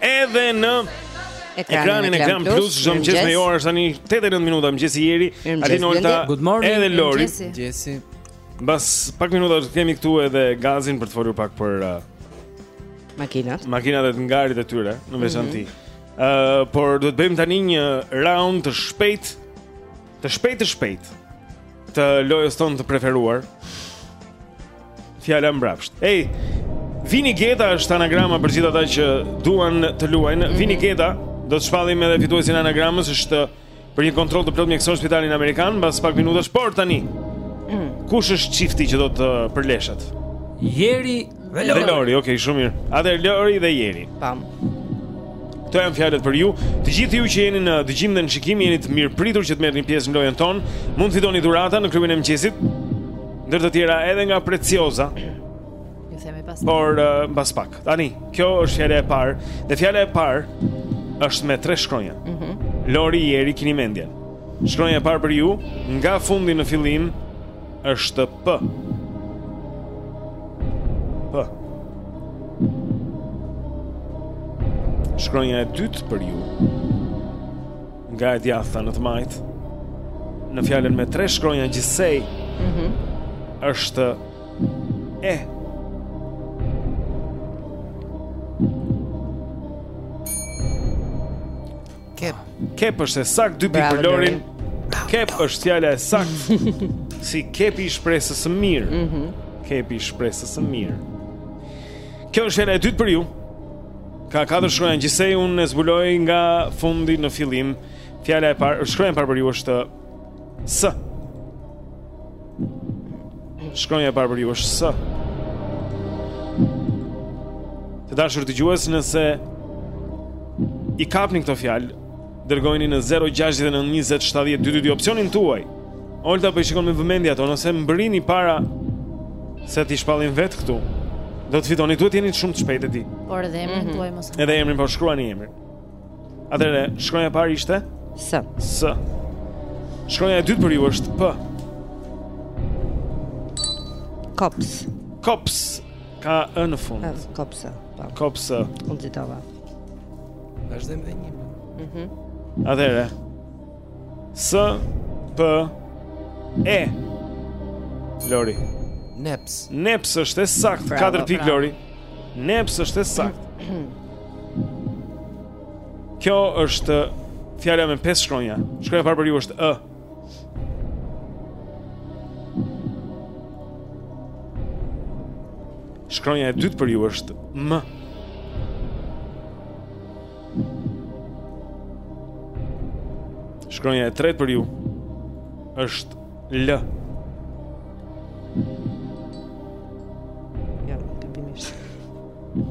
Edhe në ekranin e Klan Plus çdo mëngjes me orën është tani 89 minuta mëngjesi Jeri. Alin Olta. Edhe Lori. Mëngjesi. Mbas pak minuta do të kemi këtu edhe Gazin për të folur pak për uh, makinat. Makinat e të ngarët e tyre, në veçanti. Ëh, mm -hmm. uh, por do të bëjmë tani një round të shpejtë Të shpejt të shpejt Të lojës tonë të preferuar Fjala mbrapsht Ej, Vini Geta është anagrama për gjithë ata që duan të luajnë mhm. Vini Geta do të shpallim edhe fituesin e anagramës është për një kontroll të plotë mjekësor në Spitalin Amerikan Mbas pak minutash, por tani mm. Kush është çifti që do të përleshet? Jeri Dhe Lori. Dhe Lori, okay, shumë mirë. Atëherë Lori dhe Jeri. Pam. Këto janë fjalët për ju. Të gjithë ju që jeni në dëgjim dhe në shikim jeni të mirëpritur që të merrni pjesë në lojën tonë. Mund të fitoni dhurata në klubin e mëngjesit. Ndër të tjera edhe nga Preciosa. Ju themi pas. Por uh, mbas pak. Tani, kjo është fjala e parë. Dhe fjala e parë është me tre shkronja. Mhm. Mm Lori Jeri keni mendjen. Shkronja e parë për ju nga fundi në fillim Është P. P. Shkronja e dytë për ju. Nga e djathta në të majtë. Në fjalën me tre shkronja gjithsej. Mhm. Mm është E. Kep. Kep është e saktë dy pikë për Lorin. Kep është fjala e saktë. si kepi i shpresës së mirë. Mhm. Mm kepi i shpresës së mirë. Kjo është fjala e dytë për ju. Ka katër shkronja gjithsej unë e zbuloj nga fundi në fillim. Fjala e parë, shkronja e parë për ju është S. Shkronja e parë për ju është S. Të dashur dëgjues nëse i kapni këto fjalë, dërgojni në 069 20 70 222 opsionin tuaj. Olta po i shikon me vëmendje ato, nëse mbërrini para se t'i shpallin vetë këtu, do të fitoni, duhet jeni shumë të shpejtë ti. Por edhe emrin mm -hmm. tuaj mos. Edhe emrin po shkruani emrin. Atëre, shkronja e parë ishte S. S. Shkronja e dytë për ju është P. Kops. Kopsë ka ë në fund. Ah, kopsë. Po. Kopsë. Unë e dita. Vazhdojmë dhe një. Mhm. Mm Atëre. S P E. Lori. Neps. Neps është e saktë. 4 pikë Lori. Neps është e saktë. Kjo është fjala me pesë shkronja. Shkronja e parë për ju është ë. Shkronja e dytë për ju është m. Shkronja e tretë për ju është L.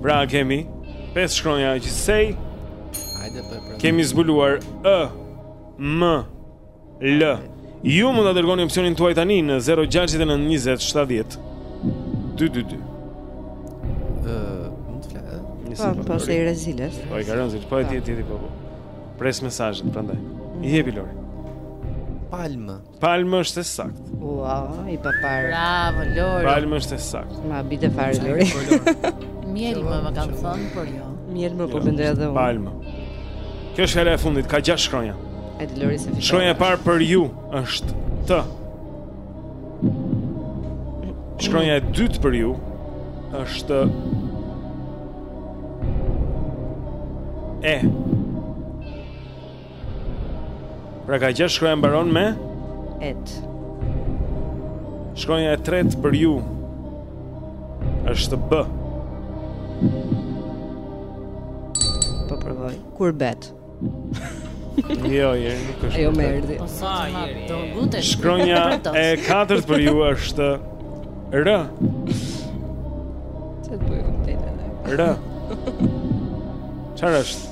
Pra kemi pesë shkronja gjithsej. Hajde po e provojmë. Kemi zbuluar ë m l. Ju mund ta dërgoni opsionin tuaj tani në 069 20 70 222. Ë, mund të flas. Po, po se i reziles. Po i garanzi, po e di ti ti po. po. Pres mesazhet prandaj. Jepi Lori. Palmë. Palmë është e saktë. Ua, i papar. Bravo Lori. Palmë është e saktë. Më habite fare Lori. Mjelmë më kanë thënë, por jo. Mjelmë po mendoja edhe unë. Palmë. Kjo është e fundit, ka gjashtë shkronja. E di Lori se fiton. Shkronja e parë për ju është T. Shkronja e dytë për ju është E. Pra ka gjashtë shkronja mbaron me et. Shkronja e tretë për ju është B. Po provoj. Kurbet. Jo, jo, nuk është. Jo më erdhi. Po sa jeri. Do lutesh. Shkronja e katërt për ju është R. Çfarë bëj unë tani? R. Çfarë është?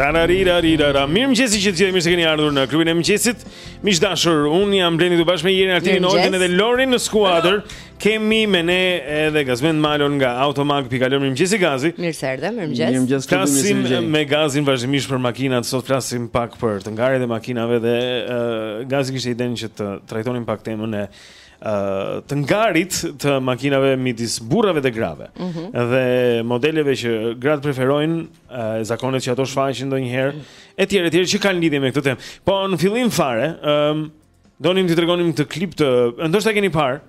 Tararira rira ra. Mirë mëngjesi të gjithë mirë se keni ardhur në klubin e mëngjesit. Miq të dashur, un jam Blendi këtu bashkë me Jerin, Altin, Oltën dhe Lorin në skuadër. Kemi me ne edhe Gazmend Malon nga Automag pikë al. Mirë mëngjesi Gazi. Mirë se erdhe, mirë mëngjes. Mirë mëngjes këtu në studio. Flasim me Gazin vazhdimisht për makinat, sot flasim pak për të ngarjet e makinave dhe uh, Gazi kishte idenë që të trajtonim pak temën e të ngarit të makinave midis burrave dhe grave. Mm -hmm. Dhe modeleve që gratë preferojnë, e zakonet që ato shfaqin ndonjëherë, etj, etj, që kanë lidhje me këtë temë. Po në fillim fare, ëm um, donim t'i tregonim këtë klip të, ndoshta keni parë.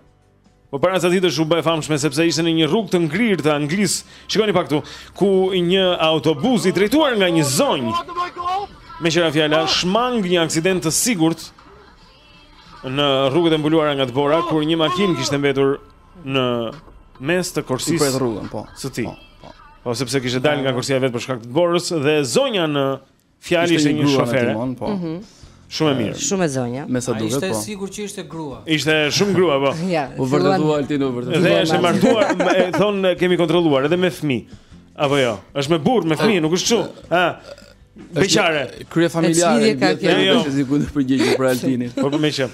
Po para sa ditësh u bë e famshme sepse ishte në një rrugë të ngrirë të Anglisë. Shikoni pak këtu, ku një autobus i drejtuar nga një zonjë meqë ra fjala shmang një aksident të sigurt. në rrugët e mbuluara nga dëbora oh, kur një makinë kishte mbetur në mes të korsisë së rrugës, po, pikërisht po, po. po sepse kishte dalë nga korsia vetë për shkak të dëborës dhe zonja në fjalë ishte një shofere po mhm. Shumë e mirë. Shumë e zonja. Me sa duket po. Ishte sigurt që ishte grua. Ishte shumë grua po. Ja. U vërtetua Altin u vërtetua. Dhe është e martuar, e thon kemi kontrolluar edhe me fëmijë. Apo jo. Është me burrë, me fëmijë, nuk është kështu. Ha. Beqare. Kryefamiljare. Ka kjo. Jo, jo. si ku të përgjigj për Altinin. Po po më shem.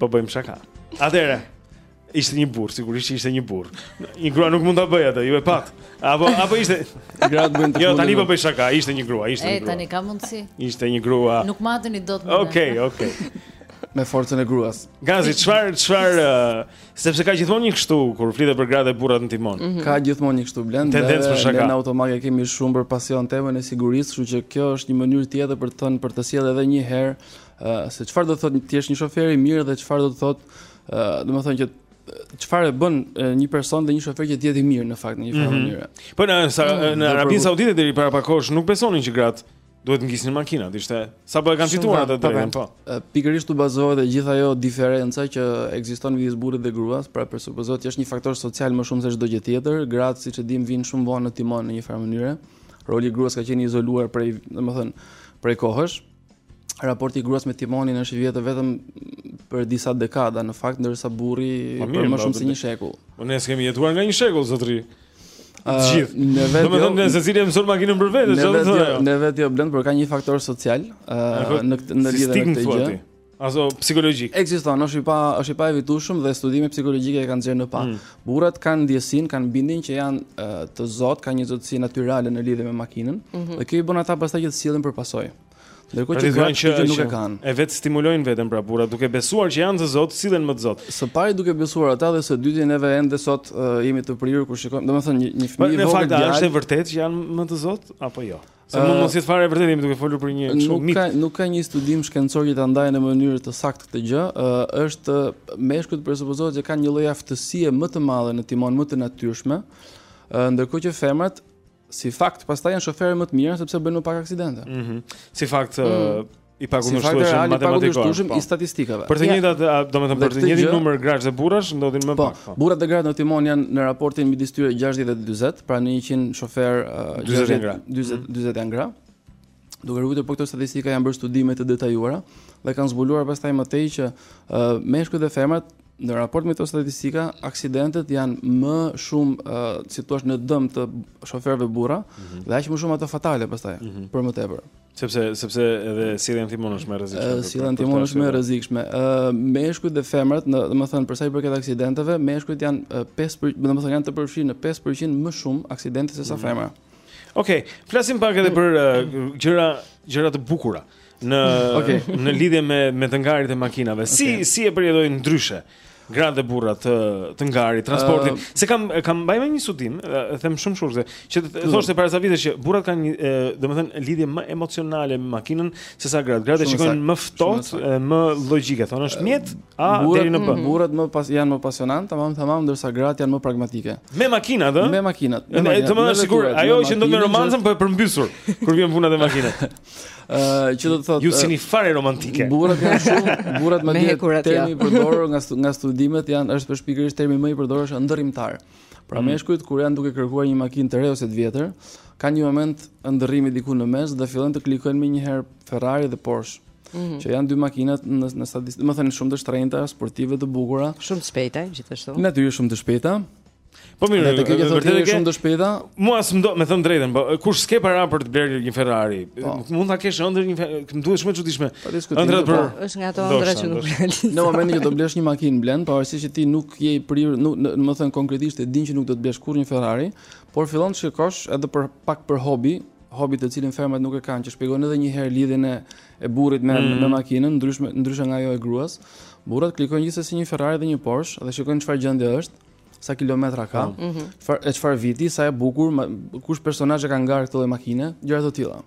Po bëjmë shaka. Atëherë. Ishte një burrë, sigurisht ishte një burrë. Një grua nuk mund ta bëjë atë, ju e patë. Apo apo ishte gratë bën të punë. Jo, tani po bëj shaka, ishte një grua, ishte një grua. E tani ka mundësi. Ishte një grua. Nuk mateni dot më. Okej, okej. Me forcën e gruas. Gazi, çfarë çfarë Sepse ka gjithmonë një kështu kur flitet për gratë e burrat në timon. Mm -hmm. Ka gjithmonë një kështu Blend. Tendencë për shaka. Ne Automag e kemi shumë për pasion temën e sigurisë, kështu që kjo është një mënyrë tjetër për të thënë për të sjellë edhe një herë uh, se çfarë do të thotë të jesh një shofer i mirë dhe çfarë do të thotë, uh, domethënë që çfarë e bën një person dhe një shofer që të jetë i mirë në fakt në një farë mhm. mënyre. Mm -hmm. Po në sa, mm -hmm. në Arabinë Saudite deri para pak kohësh nuk besonin që gratë Duhet të ngisnin makinat, ishte sapo e kanë fituar atë të drejtën, po. Pikërisht ku bazohet e gjithë ajo diferenca që ekziston midis burrit dhe gruas, pra presupozohet që është një faktor social më shumë se çdo gjë tjetër. Gratë, siç e dimë, vijnë shumë vonë në timon në një farë mënyre. Roli i gruas ka qenë i izoluar prej, domethënë, prej kohësh. Raporti i gruas me timonin është i vjetër vetëm për disa dekada në fakt, ndërsa burri po për më shumë se një shekull. Po ne s'kemi jetuar nga një shekull zotri. Gjithë. Ne vetë. Domethënë secili e mëson makinën për vetë, çfarë do të thonë? Ne vetë jo Blend, por ka një faktor social në në lidhje me këtë gjë. Aso psikologjik. Ekziston, është i pa është i paevitueshëm dhe studime psikologjike e kanë vënë në pah. Mm. Burrat kanë ndjesinë, kanë bindjen që janë uh, të zotë, kanë një zotësi natyrale në lidhje me makinën mm -hmm. dhe kjo i bën ata pastaj që të sillen për pasojë. Mm. Ndërkohë që gratë që nuk e kanë. E vetëstimulojnë veten pra burrat, duke besuar që janë të zotë, sillen më të zotë. Së pari duke besuar ata dhe së dyti neve ende sot uh, jemi të prirur kur shikojmë, domethënë një, një fëmijë të vogël. Në fakt a është e vërtetë që janë më të zotë apo jo? Se uh, mund mos jetë fare e vërtetë jemi duke folur për një kështu mit. Nuk ka nuk ka një studim shkencor që ta ndajë në mënyrë të saktë këtë gjë. Uh, është meshkujt presupozohet që kanë një lloj aftësie më të madhe në timon më të natyrshme. Uh, ndërkohë që femrat Si fakt, pastaj janë shofere më të mira sepse bëjnë më pak aksidente. Ëh. Mm si fakt mm. i pakundërshtueshëm matematikor. Si po. i statistikave. Për të ja. njëjtat, domethënë për të njëjtin numër grash dhe burrash ndodhin më po, pak. Po, burrat dhe gratë në timon janë në raportin midis tyre 60 dhe 40, pra në 100 shofer uh, 40 40 40 janë gra. Duke ruajtur po këto statistika janë bërë studime të detajuara dhe kanë zbuluar pastaj më tej që uh, meshkujt dhe femrat në raport me këto statistika, aksidentet janë më shumë, uh, si thua, në dëm të shoferëve burra mm -hmm. dhe aq më shumë ato fatale pastaj mm -hmm. për më tepër. Sepse sepse edhe sjellja në timon është më e rrezikshme. Sjellja në timon është më e rrezikshme. Ë meshkujt dhe femrat, domethënë për sa i përket aksidenteve, meshkujt janë 5, domethënë janë të përfshirë në 5% më shumë aksidente se sa mm -hmm. femrat. Okej, okay, flasim pak edhe për uh, gjëra gjëra të bukura në okay. në lidhje me me të ngarit e makinave. Si okay. si e përjetojnë ndryshe gratë dhe burrat të të ngarit transportin? Uh, se kam kam mbaj mend një studim, e them shumë shkurt se që mm. thoshte para sa vitesh që burrat kanë një domethënë lidhje më emocionale me makinën sesa gratë. Gratë shikojnë më ftohtë, më logjike, thonë është mjet. Uh, A deri në B. Burrat më pas janë më pasionant, tamam, tamam, ndërsa gratë janë më pragmatike. Me makinat, ëh? Me makinat. Me makinat. Domethënë sikur, ajo që ndodh me romancën po e përmbysur kur vjen puna te makinat. Ëh, që do të thotë Ju s'jeni fare romantike. Burrat janë shumë, burrat madje termi i përdorur nga nga studimet janë është për pikërisht termi më i përdorur është ëndërrimtar. Pra mm. meshkujt kur janë duke kërkuar një makinë të re ose të vjetër, kanë një moment ëndërrimi diku në mes dhe fillojnë të klikojnë me një herë Ferrari dhe Porsche. Mm -hmm. Që janë dy makinat në në statistikë, domethënë shumë të shtrenjta, sportive të bukura. Shumë të shpejta gjithashtu. Natyrisht shumë të shpejta. Po mirë, ato që thotë është shumë të shpejta. Mua s'më, me thënë të drejtën, po kur s'ke para për të blerë një Ferrari? Po. Mund ta kesh ëndërr një, më duket shumë e çuditshme. Po, ëndërr për po, është nga ato ëndrra që nuk. Në momentin që do blesh një makinë blen, pavarësisht që ti nuk je i prirur, nuk, domethënë konkretisht e din që nuk do të blesh kurrë një Ferrari, por fillon të shikosh edhe për pak për hobi, hobi të cilin femrat nuk e kanë, që shpjegon edhe një herë lidhjen e e burrit me mm. me makinën, ndryshe ndryshe nga ajo e gruas. Burrat klikojnë gjithsesi një Ferrari dhe një Porsche dhe shikojnë çfarë gjendje është, sa kilometra ka, po. mhm. çfarë mm -hmm. çfarë viti, sa e bukur, ma, kush personazh e ka ngarë këtë lloj makine, gjëra të tilla.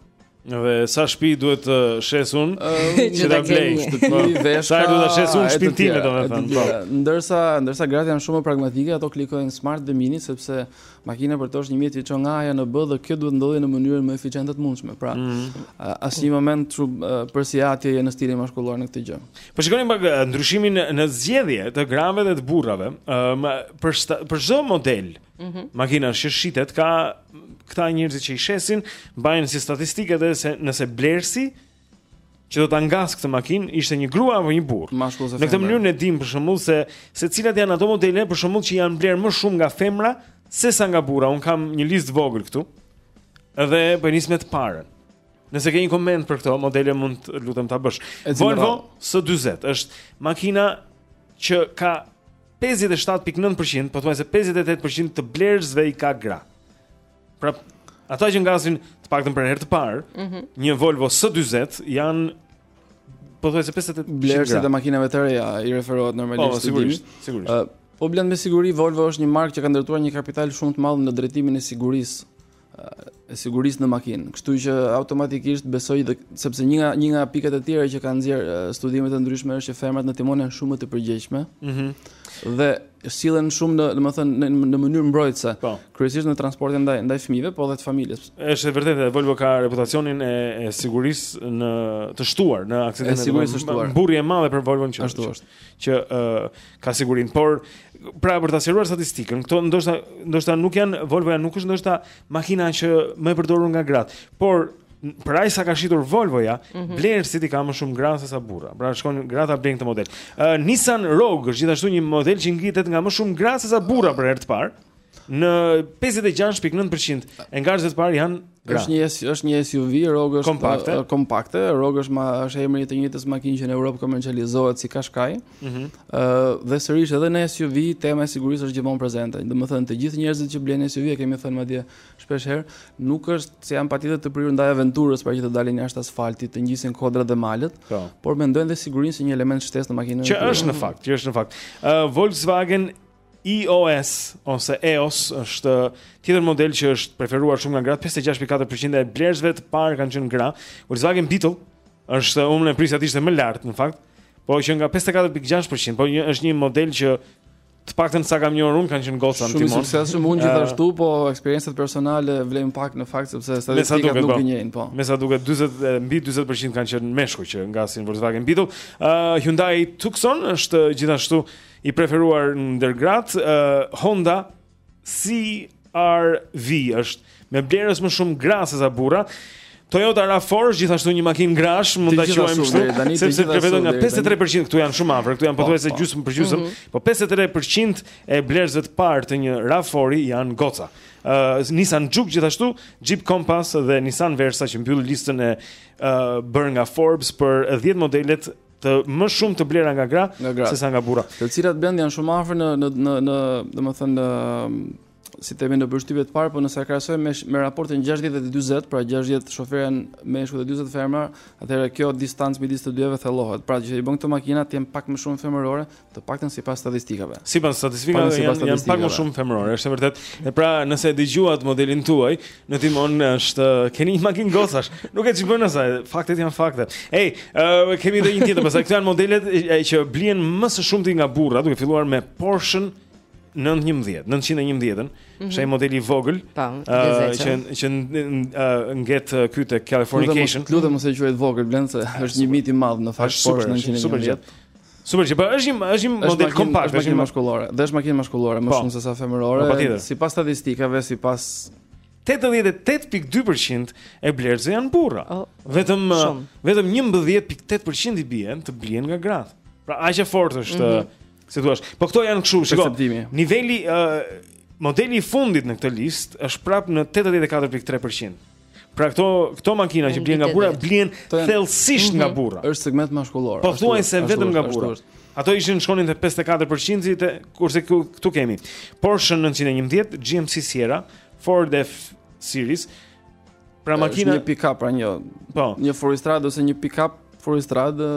Dhe sa shpi duhet të shes unë që ta blej këtë ti vesh. Sa duhet ta shes unë shtëpinë time domethënë. Po. Ndërsa ndërsa gratë janë shumë pragmatike, ato klikojnë smart dhe mini sepse makina për to është një mjet që i çon nga A-ja në B dhe kjo duhet të ndodhë në mënyrën më eficiente të mundshme. Pra, mhm. asnjë moment shpërqendrimi në stilin maskullor në këtë gjë. Po shikoni pak ndryshimin në zgjedhje të grave dhe të burrave. Ëm për për çdo model. Ëm Mm -hmm. Makina që shitet ka këta njerëzit që i shesin, mbajnë si statistikë edhe se nëse blerësi që do ta ngas këtë makinë ishte një grua apo një burrë. Në këtë mënyrë ne dimë për shembull se cilat janë ato modele për shembull që janë blerë më shumë nga femra se sa nga burra. Unë kam një listë të vogël këtu. Edhe po nis me të parën. Nëse ke një koment për këto modele mund të lutem ta bësh. Volvo S40 është makina që ka 57.9%, pothuajse 58% të blerësve i ka gra. Pra, ata që ngasin të paktën për herë të parë, mm -hmm. një Volvo S40 janë pothuajse 58% gra. Blerësve të makinave të reja i referohet normalisht. Po, sigurisht, sigurisht. Uh, po plot me siguri Volvo është një markë që ka ndërtuar një kapital shumë të madh në drejtimin e sigurisë e sigurisë në makinë. Kështu që automatikisht besoj dhe sepse një nga një nga pikat e tjera që kanë nxjerrë studime të ndryshme është që femrat në timon janë shumë më të përgjegjshme. Ëh. Mm -hmm. Dhe sillen shumë në, domethënë në, në, në mënyrë mbrojtëse, po. kryesisht në transportin ndaj ndaj fëmijëve, po edhe të familjes. Është e vërtetë se Volvo ka reputacionin e, e sigurisë së, të shtuar në aksidente. E sigurisë të shtuar. Mburrje e madhe për Volvo në qoftë. Ashtu është. që uh, ka sigurinë, por pra për ta sqaruar statistikën, këto ndoshta ndoshta nuk janë Volvoja nuk është ndoshta makina që më e përdorur nga gratë, por për aq sa ka shitur Volvoja, mm -hmm. blerësit i ka më shumë gra se sa burra. Pra shkojnë gratë ta blejnë këtë model. Uh, Nissan Rogue është gjithashtu një model që ngitet nga më shumë gra se sa burra për herë të parë. Në 56.9% e ngarësve të parë janë gra. Është një është një SUV Rogue është kompakte, uh, kompakte Rogue është ma, është emri i së njëjtës makinë që në Europë komercializohet si Qashqai. Ëh. Mm uh, dhe sërish edhe në SUV tema e sigurisë është gjithmonë prezente. Domethënë të gjithë njerëzit që blejnë SUV e kemi thënë madje shpesh herë, nuk është se janë patjetër të prirur ndaj aventurës për që të dalin jashtë asfaltit, të ngjisin kodrat dhe malet, po. por mendojnë dhe sigurinë si një element shtesë në makinën. Që është në fakt, që është në fakt. Ëh uh, Volkswagen EOS ose EOS është tjetër model që është preferuar shumë nga gratë, 56.4% e blerësve të parë kanë qenë gra. Volkswagen Beetle është unë e prisja të ishte më lart në fakt, po që nga 54.6%, po një, është një model që të paktën sa kam njohur unë kanë qenë goca në timon. Shumë i suksesshëm unë gjithashtu, po eksperiencat personale vlejnë pak në fakt sepse statistikat nuk po. gënjejnë, po. Me sa duket 40 mbi 40% kanë qenë meshkuj që ngasin Volkswagen Beetle. Uh, Hyundai Tucson është gjithashtu I preferuar ndër gratë, uh, Honda CRV është me blerës më shumë gra se sa burra. Toyota RAV4 është gjithashtu një makinë grash, mund ta quajmë kështu, sepse përfitoi nga 53% këtu janë shumë afër, këtu janë po, pothuajse po. gjysmë për gjysmë, mhm. po 53% e blerësve të parë të një RAV4 janë goca. Ë uh, Nissan Juke gjithashtu, Jeep Compass dhe Nissan Versa që mbyll listën e uh, bërë nga Forbes për 10 modelet të më shumë të blera nga gra se sa nga burra. Të cilat Blend janë shumë afër në në në në domethënë në si themi në përshtypje të parë, po nëse krahasojmë me, me raportin 60 dhe 40, pra 60 shoferë janë meshkuj dhe 40 femra, atëherë kjo distancë midis të dyve thellohet. Pra që i bën këto makina të jenë pak më shumë femërore, Të paktën sipas statistikave. Sipas statistikave janë janë statistikave. pak më shumë femërore, është e vërtetë. E pra, nëse e dëgjuat modelin tuaj, në timon është keni një makinë gocash. Nuk ke ç'i bën asaj, faktet janë fakte. Ej, uh, kemi edhe një tjetër, pastaj këto janë modelet e, e, që blihen më së shumti nga burrat, duke filluar me Porsche 911, 911-ën, mm -hmm. modeli i vogël, pa, uh, që që uh, nget uh, ky te Californication. Lutem mos e quaj të vogël, Blend se është një mit i madh në fakt Porsche 911. Super, super Super që po është një është një model kompakt, është një mashkullore. Dhe është makinë mashkullore më po. shumë se sa femërore. Po, sipas statistikave, sipas 88.2% e blerësve janë burra. Oh, vetëm uh, shumë. vetëm 11.8% i bien të blihen nga gratë. Pra aq e fortë është, mm -hmm. si thua. Po këto janë kështu, shikoj. Niveli ë uh, modeli i fundit në këtë listë është prap në 84.3%. Pra këto këto makina që blihen nga burra blihen thellësisht nga mhm. burra. Është segment mashkullor. Pothuajse vetëm nga burra. Ato ishin shkonin te 54% te kurse këtu kemi Porsche 911, GMC Sierra, Ford F Series. Pra makina një pick-up, pra një po. një fuoristradë ose një pick-up Fuoristradë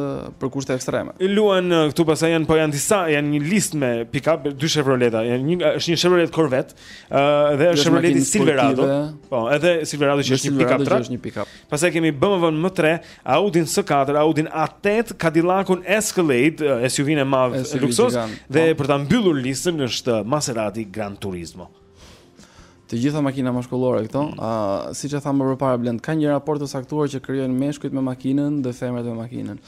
për kushte ekstreme. I luan këtu pastaj janë po janë disa, janë një listë me pick-up, dy Chevrolet-a, janë një është një Chevrolet Corvette, ë uh, dhe është Chevrolet Silverado. Po, edhe Silverado që është një pick-up truck. Është një pick-up. Pastaj kemi BMW M3, Audi S4, Audi A8, Cadillac Escalade, SUV-në e madhe luksoze dhe po. për ta mbyllur listën është Maserati Gran Turismo. Të gjitha makina mashkullore këto, mm. a, siç e thamë më parë Blend, ka një raport të caktuar që krijojnë meshkujt me makinën dhe femrat me makinën.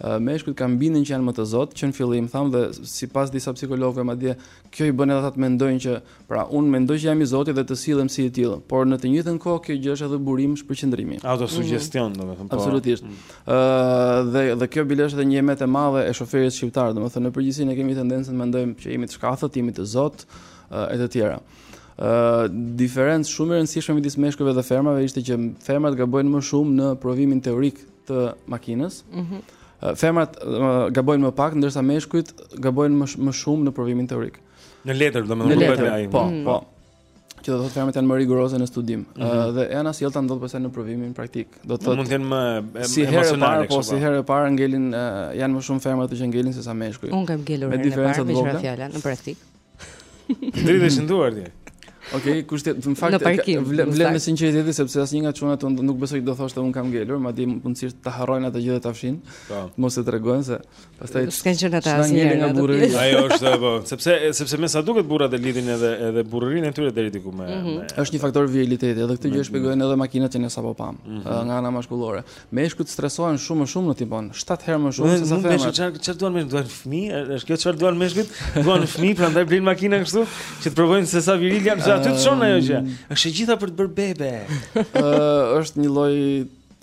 Meshkujt kanë bindjen që janë më të zot, që në fillim thamë dhe sipas disa psikologëve madje kjo i bën edhe ata të mendojnë që pra unë mendoj që jam i zoti dhe të sillem si i tillë, por në të njëjtën kohë kjo gjë është edhe burim shpërqendrimi. Autosugjestion mm. domethënë. Po. Absolutisht. Mm. Ë mm. dhe dhe kjo bile është edhe një e metë e madhe e shoferit shqiptar, domethënë në përgjithësi ne kemi tendencën të mendojmë që jemi të shkathët, jemi të zot, e të tjera. diferencë shumë e rëndësishme midis meshkujve dhe femrave ishte që femrat gabojnë më shumë në provimin teorik të makinës. Ëh. Mm femrat gabojnë më pak ndërsa meshkujt gabojnë më më shumë në provimin teorik. Në letër, domethënë nuk bëhet me ai. Po, mm. po. Që do të thotë femrat janë më rigoroze në studim. Ëh mm -hmm. dhe janë anasjellta ndodh pastaj në provimin praktik. Do të thotë mund të jenë më emocionale. Si herë e parë, po si herë e parë ngelin janë më shumë femrat që ngelin sesa meshkujt. Unë kam ngelur herën e parë për shembull fjala vjen në praktik. Dridheshin duart ty. Okej, okay, kushtet, në fakt, vlen sinqeriteti, sepse asnjë nga çunat nuk besoj se do thoshte që unë kam ngelur, madje mundësisht ta harrojnë atë gjë dhe ta fshijnë, po. mos e tregojnë, se pastaj s'kanë qenë ata asnjëri nga burrë. Ajo është, po, sepse, sepse me sa duket burrat e lidhin edhe, edhe burrërinë e tyre deri diku me, mm -hmm. me... është një faktor viriliteti, edhe këtë gjë shpjegojnë edhe makinat që ne sapo pamë, mm -hmm. nga ana mashkullore. Meshkujt stresohen shumë më shumë në timon, 7 herë më shumë se sa femrat. Meshkujt çfarë çfarë duan meshkujt? Duan fëmijë? Është kjo çfarë duan meshkujt? Duan fëmijë, prandaj blejnë makina kështu që të provojnë se sa viril janë, se aty të çon ajo gjë. Është e gjitha për të bërë bebe. Ë, është një lloj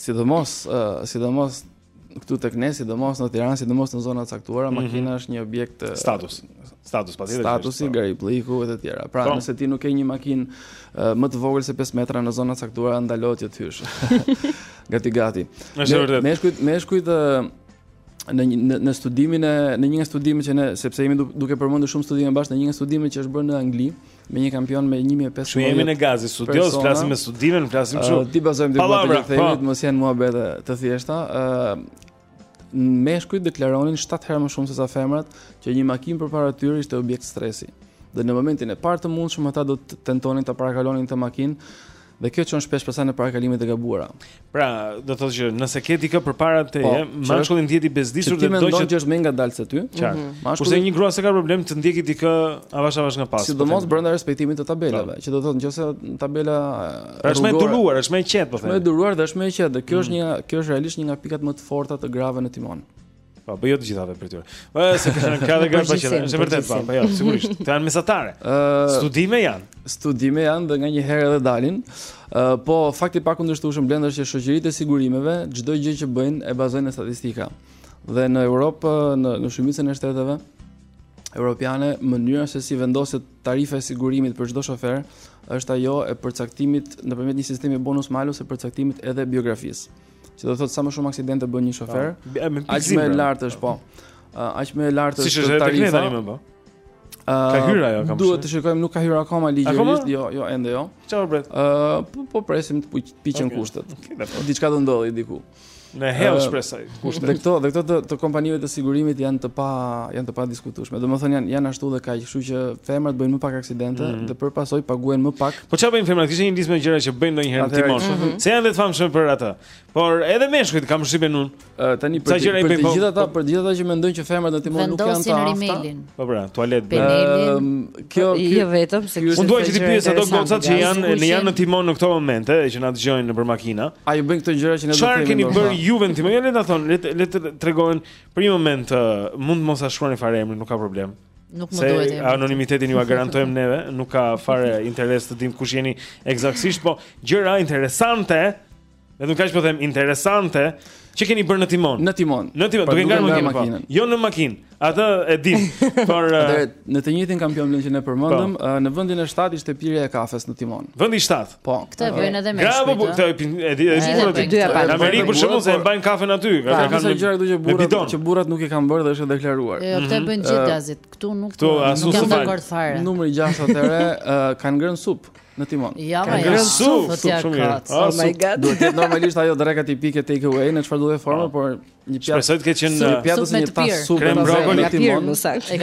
sidomos, ë, sidomos këtu tek ne, sidomos në Tiranë, sidomos në zona të caktuara, mhm. makina është një objekt status. Status patjetër. Statusi po. gari blloku e të tjera. Pra, po. nëse ti nuk ke një makinë uh, më të vogël se 5 metra në zona të caktuara, ndalohet që të hysh. gati gati. Është vërtet. Meshkujt, meshkujt uh, në në në studimin e në një nga studimet që ne sepse jemi duke përmendur shumë studime bashkë në një nga studimet që është bërë në Angli me një kampion me 1500 Shumë jemi ne goxha studiozë flasim me studime flasim kështu uh, t'i bazojmë dy po. të themit mos janë muhabete të thjeshta uh, Meshkujt deklaronin 7 herë më shumë sesa femrat që një makinë përpara tyre ishte objekt stresi. Dhe në momentin e parë të mundshëm ata do të tentonin ta parakalonin këtë makinë dhe kjo çon shpesh pastaj në parakalimet e gabuara. Pra, do të thotë që nëse ke dikë përpara teje, po, mashkulli ndihet i bezdisur dhe do të thotë që është më ngadalë se ty. Qartë. Mm -hmm. Kurse një grua s'ka problem të ndjekë dikë avash avash nga pas. Sidomos brenda respektimit të tabelave, që do të thotë nëse tabela Pra është më e duruar, është më e qetë po them. Më e duruar dhe është më e qetë dhe kjo është mm. një kjo është realisht një nga pikat më të forta të grave në timon. Po, po jo të gjithave për ty re. Po se kanë ka dhe grave që është vërtet po, po jo, sigurisht. Këto janë mesatare. Studime janë. Studime janë dhe nganjëherë edhe dalin. Po fakt i pakundërshtueshëm Blendi është që shoqëritë e sigurimeve çdo gjë që bëjnë e bazojnë në statistika. Dhe në Europë, në në shumicën e shteteve, europiane mënyra se si vendoset tarifa e sigurimit për çdo shofer është ajo e përcaktimit nëpërmjet një sistemi bonus malus e përcaktimit edhe biografisë. Që do të thotë sa më shumë aksidente bën një shofer, aq më e lartë është po. Aq më e lartë është tarifa. Si është edhe tek tani më po. Ka hyrë ajo kam. Duhet të shikojmë, nuk ka hyrë akoma ligjërisht, jo, jo ende jo. Çfarë pret? Ë, po, po presim të piqen kushtet. Diçka do ndodhi diku. Në hell shpresoj. Dhe këto, dhe këto të, të kompanive të sigurimit janë të pa janë të padiskutueshme. Domethënë janë janë ashtu dhe kaq, kështu që femrat bëjnë më pak aksidente mm -hmm. dhe për pasojë paguajnë më pak. Po çfarë bëjnë femrat? Kishte një listë me gjëra që bëjnë ndonjëherë në timon. Mm -hmm. Se janë bërë të famshme për atë. Por edhe meshkujt kam përshtypjen unë. Uh, tani për, të, për të po- gjithë ata, për të gjithë ata që mendojnë që femrat në timon nuk janë të afta. Po pra, tualet. Ëm, ehm, Kjo po, jo vetëm se Unë duaj që ti pyes ato gocat që janë në janë në timon në këto momente që na dëgjojnë nëpër makina. A ju bën këto gjëra që ne do të themi? Çfarë keni bërë ju në timon? Jo, le ta thonë, le le të tregojnë për një moment mund të mos e shkruani fare emrin, nuk ka problem. Nuk më duhet. Se anonimitetin jua garantojmë neve, nuk ka fare interes të dimë kush jeni eksaktësisht, po gjëra interesante Vetëm kaq po them interesante që keni bërë në timon. Në timon. Në timon, duke ngarë makinën. Po. makinën. Jo në makinë. Atë e di. Por Atëre, eh, në të njëjtin kampion që ne përmendëm, po. eh, në vendin e 7 ishte pirja e kafes në timon. Vendi 7. Po. Këtë e bëjnë edhe meshkujt. Bravo, këtë e di, e di. Në Amerikë për shembull se e mbajnë kafen aty, pra, ata kanë gjëra këtu që burrat që burrat nuk e kanë bërë dhe është deklaruar. Jo, këtë e mhm. bëjnë gjithë eh, gazit. Këtu nuk. Këtu nuk jam dakord fare. Numri 6 atëre kanë ngrënë supë. në timon. Ja, ka ngrënë supë, supë shumë mirë. Oh ah, my god. Do të normalisht ajo dreka tipike take away në çfarëdo formë, ah. por një pjatë. Shpresoj të ketë qenë një pjatë ose një tas supë krem brokoli në timon.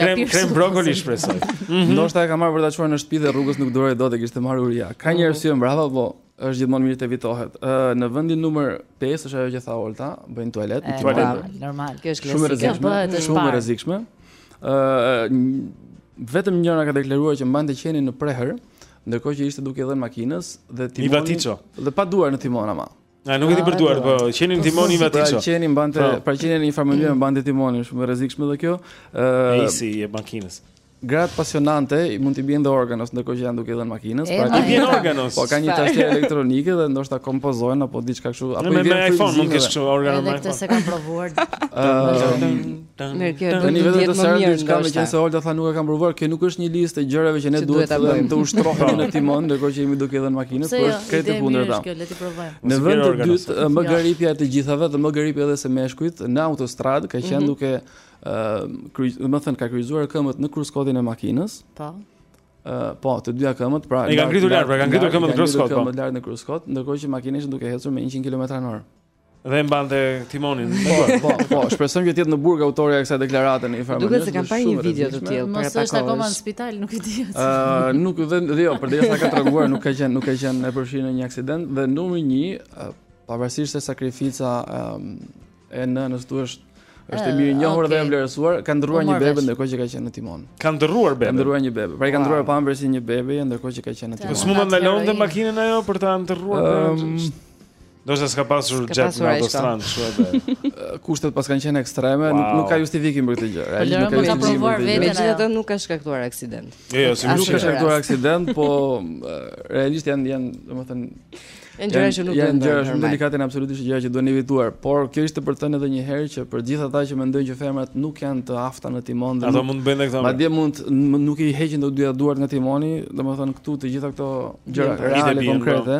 Krem krem brokoli shpresoj. Mhm. Ndoshta e ka marrë për ta çuar në shtëpi dhe rrugës nuk duroi dot e kishte marrë uria. Ka një mhm. arsye mbrapa, po është gjithmonë mirë të evitohet. Ë në vendin numër 5 është ajo që tha Olta, bëjnë tualet, tualet. Normal, kjo është klasike. Shumë rrezikshme. Ë vetëm njëra ka deklaruar që mbante qenin në prehër. Ndërkohë që ishte duke i dhënë makinës dhe timoni dhe pa duar në timon ama. Na nuk e di për duar, po qeni në timon i vajti. Pra qenin mbante, po. pra qeni në një familje mbante timonin, shumë e rrezikshme dhe kjo. Ë, uh, si e makinës. Grat pasionante, mund t'i bien dhe organos ndërkohë që janë duke i dhënë makinës, pra t'i bien organos. Po ka një tastierë elektronike dhe ndoshta kompozojnë apo diçka kështu, apo i bien me iPhone, mund të kesh organo. Edhe këtë s'e kam provuar. Ë, Mirë, kjo do të jetë më mirë diçka meqenëse Olta tha nuk e kam provuar, kjo nuk është një listë e gjërave që ne duhet të bëjmë të ushtrohemi në timon, ndërkohë që jemi duke dhënë makinën, por jo, është krejt e kundërta. Në vend të dytë, më garipja e të gjithave dhe më garipja edhe se meshkujt në autostradë ka qenë mhm. duke ë, do të thënë ka kryqëzuar këmbët në kruskotin e makinës. Po. ë po, të dyja këmbët, pra. E kanë ngritur lart, pra kanë ngritur këmbët në kruskot, po. Kanë ngritur këmbët lart në kruskot, ndërkohë që makina ishte duke ecur me 100 km/h. Dhe mbante timonin. Po, po, po, shpresojmë që të jetë në burg autorja e kësaj deklarate në një farë mënyrë. Duket se kam parë një video të tillë para pak kohë. akoma në spital, nuk e di. Ëh, nuk dhe dhe jo, përderisa ka treguar, nuk ka qenë, nuk ka qenë e përfshirë në një aksident dhe numri 1, pavarësisht se sakrifica e nënës është është e mirënjohur dhe e vlerësuar, ka ndërruar një bebe ndërkohë që ka qenë në timon. Ka ndërruar bebe. Ka ndërruar një bebe. Pra i ka ndërruar pampersin një bebeje ndërkohë që ka qenë në timon. Po s'mund të ndalonte makinën ajo për ta ndërruar? Domethënë s'ka pasur xhep në autostradë kështu edhe. Kushtet pas kanë qenë ekstreme, wow. nuk, nuk ka justifikim për këtë gjë. Ai nuk ka justifikim për këtë gjë. Megjithatë nuk ka shkaktuar aksident. Jo, jo, si nuk ka shkaktuar aksident, po realisht janë janë, domethënë Janë gjëra që nuk janë gjëra shumë delikate dhe absolutisht gjëra që duhen evituar, por kjo ishte për të thënë edhe një herë që për gjithë ata që mendojnë që femrat nuk janë të afta në timon dhe ato mund të bëjnë këto. Madje burrat nuk i heqin të dyja duart nga timoni, domethënë këto të gjitha këto gjëra reale konkrete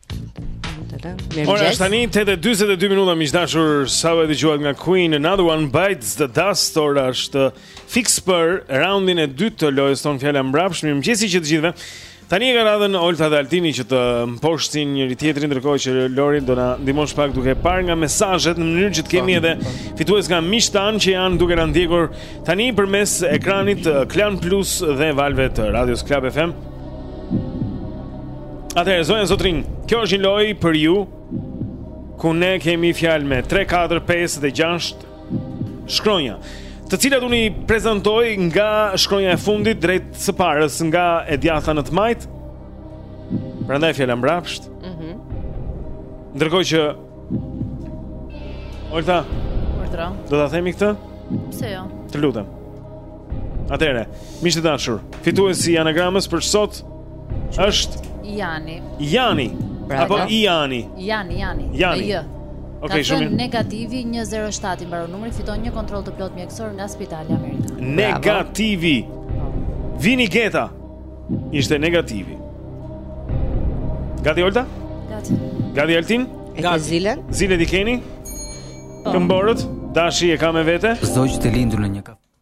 Ora është tani 8:42 minuta miq të dashur sapo dëgjuat nga Queen Another One Bites the Dust ora është fiks për raundin e dytë të lojës tonë fjala mbrapsht. Mirëmëngjesi të gjithëve. Tani e kanë radhën Olta dhe Altini që të mposhtin njëri-tjetrin ndërkohë që Lori do na ndihmosh pak duke parë nga mesazhet në mënyrë që të kemi edhe fitues nga miqtë tanë që janë duke na ndjekur tani përmes ekranit Klan Plus dhe valëve të Radios Club FM. Atëherë, zonja e zotërinj, kjo është një lojë për ju ku ne kemi fjalë me 3, 4, 5 dhe 6 shkronja, të cilat unë i prezantoj nga shkronja e fundit drejt së parës, nga e djatha në të majtë. Prandaj fjala mbrapsht. Mhm. Mm Ndërkohë që Olta. Olta. Do ta themi këtë? Pse jo? Të lutem. Atëherë, miq të dashur, fituesi i anagramës për sot Është Jani. Jani. Pra, Apo Iani. Jani, Jani. Jani. Me J. Okej, shumë. Negativi, 107 i mbaron numri fiton një kontroll të plotë mjekësor nga Spitali Amerikan. Negativi. Vinigeta. Ishte negativi. Gati Olta? Gati. Gati Altin? Gati. Zilet? Zilet i keni? Po. Këmborët? Dashi e ka me vete? Zogj të lindur në një kafaz.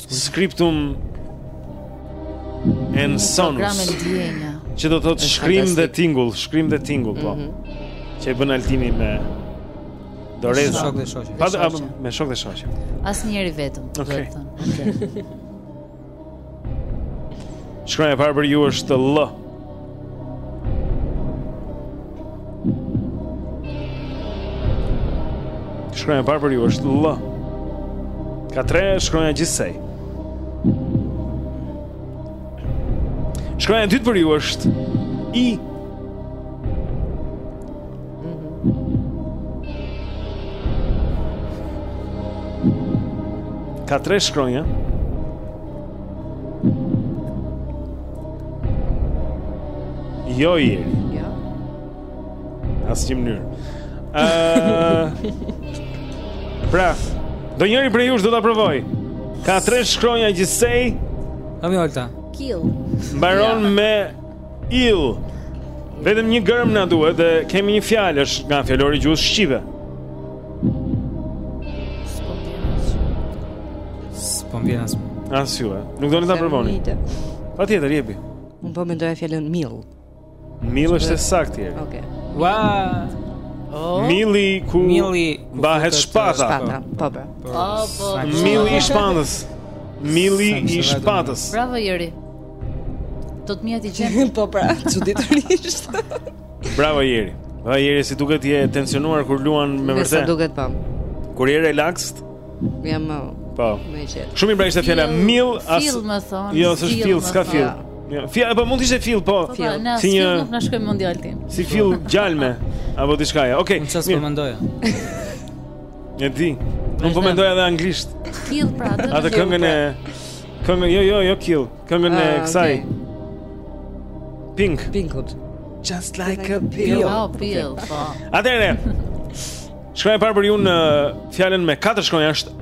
Scriptum and sonus. Që do thotë shkrim dhe tingull, shkrim dhe tingull, po. Mm -hmm. Që e bën Altini me doreza. Me shokë dhe shoqe. Pa me shokë dhe shoqe. Asnjëri vetëm, do të thonë. Okej. Shkronja e parë për ju është L. Shkronja e parë për ju është L. Ka tre shkronja gjithsej. Shkronja e dytë për ju është I. Ka tre shkronja. Jo Jeri Jo Asnjë mënyrë Pra Ndonjëri prej jush do ta provojë Ka tre shkronja gjithsej Kam jo Olta Kill Mbaron ja. me ill Vetëm një gërmë na duhet dhe kemi një fjalë është nga fjalori i gjuhës shqipe S'po më vjen as. As ju. Nuk doni ta provoni. Patjetër, jepi. Unë po mendoja fjalën mill. Mill është e saktë Jeri. Okej. Okay. Ua. Oh. Milli ku Milli ku bëhet shpata. Shpata. Po pra. Po. po. Ah, po. Milli i shpatës. Milli i shpatës. Bravo Jeri. Jo të miat i gjen. Po pra, çuditërisht. Bravo Jeri. Ai Jeri si duket je tensionuar kur luan me vërtet. Sa duket po. Kur je relaxed, Jam më. Po. Më i qetë. Shumë i rrallë fjala mill as. Fill më thon. Jo, s'është fill, s'ka fill. Jo, fill, po mund të ishte fill, po. po, po si një nuk na shkoi mendja Altin. Si fill gjalmi apo diçka ja. Okej. Unë çfarë po mendoja? E di. Unë po mendoja edhe anglisht. Kill pra, do të. Atë këngën e pra. këngën jo jo jo kill, këngën e ah, kësaj. Pink. Pinkut. Just like a pill. Oh, pill. Po. Atëherë. Shkronja e parë për ju në fjalën me 4 shkronja është ë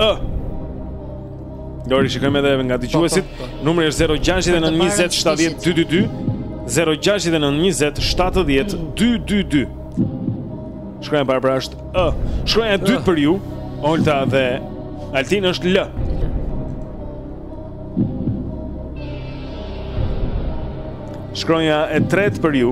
Dori shikojmë edhe nga dëgjuesit po, po, po. Numri është 069-2722 069-2722 Shkronja e parë pra është ë Shkronja e dytë për ju Olta dhe Altin është lë Shkronja e tretë për ju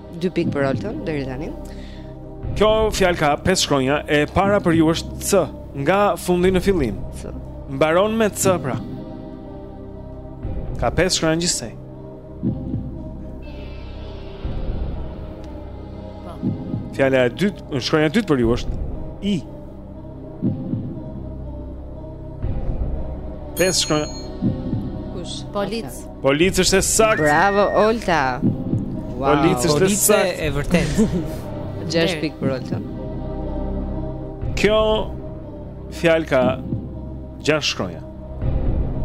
Dy pikë për Oltën deri tani. Kjo fjalë ka pesë shkronja, e para për ju është C, nga fundi në fillim. C. Mbaron me C pra. Ka pesë shkronja gjithsej. Po. Fjala e dytë, shkronja e dytë për ju është I. Pesë shkronja. Kush? Polic. Polic është e saktë. Bravo Olta. Wow. Polic është e saktë. E vërtetë. 6 pikë për Oltën. Kjo fjalë ka 6 shkronja.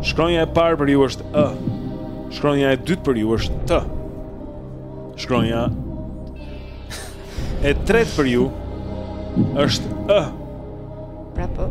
Shkronja e parë për ju është ë. Shkronja e dytë për ju është t. Shkronja e tretë për ju është ë. Pra po.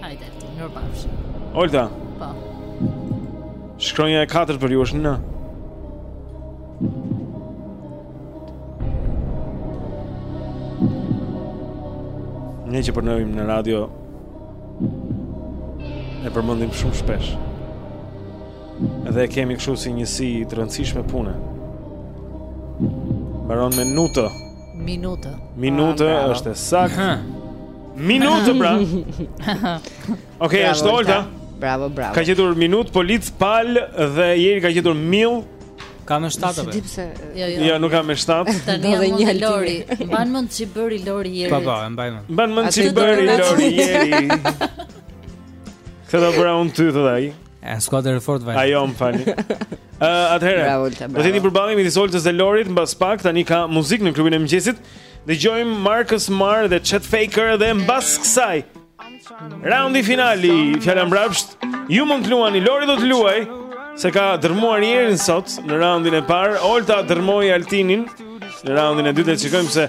Hajde, ti, mirë pafshë. Olta. Po. Shkronja e katërt për ju është në. Ne që punojmë në radio e përmendim shumë shpesh edhe e kemi kështu si njësi të rëndësishme pune Mbaron me nut Minutë. Minutë ah, është e saktë. Minutë pra. Okej, është Olta. Bravo, bravo. Ka gjetur minut polic pal dhe Jeri ka gjetur mil. Ka me shtatë apo? Jo, jo. Jo, nuk ka me shtatë. Tani edhe një Lori. Mban mend ç'i bëri Lori Jerit. Po, po, e mbaj mend. Mban mend ç'i bëri Lori Jerit. Këtë të bëra unë ty të dhaj E skuadër e fortë vajza. Ajo më falni. Ë atëherë. Bravo, Olta, bravo. Do të jeni përballje midis Oltës dhe Lorit mbas pak tani ka muzikë në klubin e mëngjesit. Dëgjojmë Marcus Marr dhe Chet Faker dhe mbas kësaj raundi final, fjala mbrapsht, ju mund të luani, Lori do të luajë se ka dërmuar Jerin sot në raundin e parë, Olta dërmoi Altinin në raundin e dytë, shikojmë se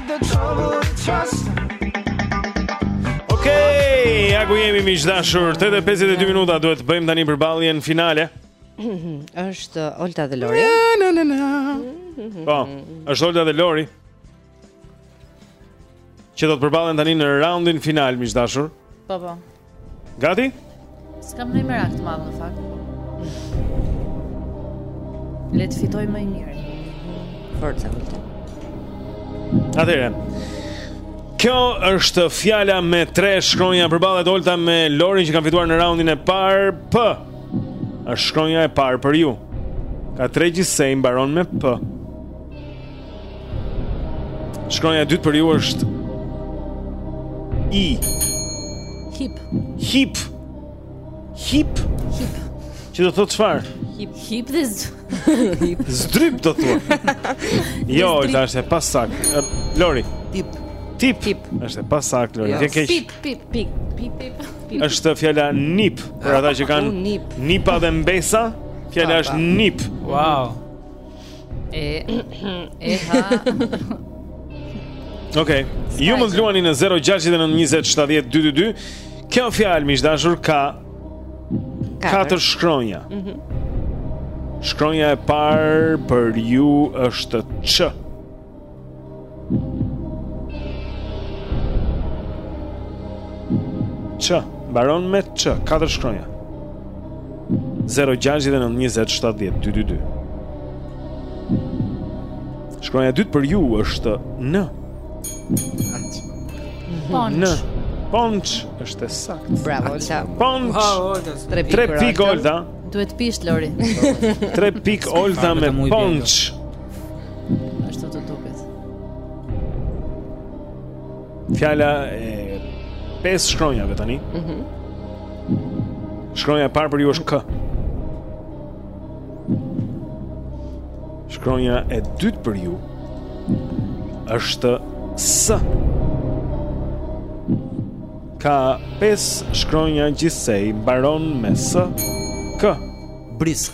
Okej, ja ku jemi miq të dashur, 8:52 minuta duhet të bëjmë tani përballjen finale. Është Olta dhe Lori. Na na na. Po, është Olta dhe Lori. Që do të përballen tani në raundin final miq të dashur. Po po. Gati? S'kam ndonjë merak të madh në fakt. Le të fitojë më i miri. Forca, Olta. Atëherë. Kjo është fjala me tre shkronja përballet Olta me Lorin që kanë fituar në raundin e parë. P. Është shkronja e parë për ju. Ka tre gjithsej mbaron me P. Shkronja e dytë për ju është i hip. Hip. Hip. Hip. Që do thotë çfarë? Hip hip dhe hip. Zdryp do thua. jo, është e pasaktë. Lori. Tip. Tip. Tip. Është e pasaktë Lori. Ti ke pip pip pip pip pip. pip. Është fjala nip për ata që kanë nip. Nipa dhe mbesa. Fjala është nip. Wow. E e ha. Okej. Ju mund të luani në 0692070222. Kjo fjalë miq të dashur ka katër shkronja. Mhm. Shkronja e parë për ju është ç. Ç, mbaron me Ç, katër shkronja. 0692070222. Shkronja e dytë për ju është N. Ponç. N. Ponç është e saktë. Bravo, Olta. Ponç. Tre pikë. Tre pikë, Olta. Duhet pish Lori. Tre pikë Olta me Ponç. Ashtu të duket. Fjala me pesë shkronja tani. Mhm. Mm Shkronja e parë për ju është K. Shkronja e dytë për ju është S. Ka pesë shkronja gjithsej mbaron me SK. Brisk.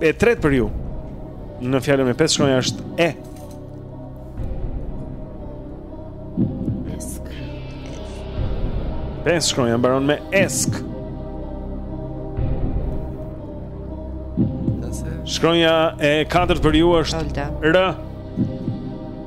e tretë për ju në fjalën me pesë shkronja është e. Esk. Pesë shkronja mbaron me esk. Shkronja e katërt për ju është R.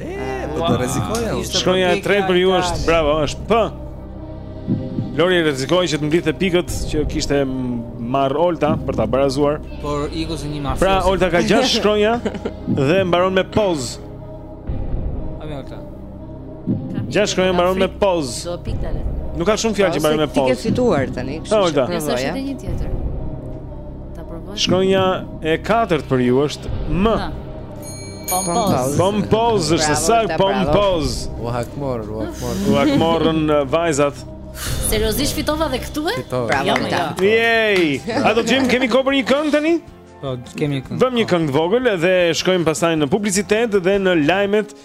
Do të rrezikoja. Shkronja e tretë për ju është bravo, është P. Lori rrezikoi që të mblidhte pikët që kishte marrë Olta për ta barazuar. Por iku si një mafioz. Pra Olta ka gjashtë shkronja dhe mbaron me poz. A më Olta. Gjashtë shkronja mbaron me poz. Do pikë tale. Nuk ka shumë fjalë që mbaron me poz. Ti ke fituar tani, kështu që provoj. Ja është edhe një tjetër? Ta provoj. Shkronja e katërt për ju është M. Pompoz. Pompoz është saktë pompoz. U hakmor, u hakmor. U hakmorën uh, vajzat. Seriozisht fitova dhe këtu e? Bravo. Jo, jo. Yay! A do kemi kohë për një këngë tani? Po, kemi një këngë. Vëmë një këngë të vogël dhe shkojmë pastaj në publicitet dhe në lajmet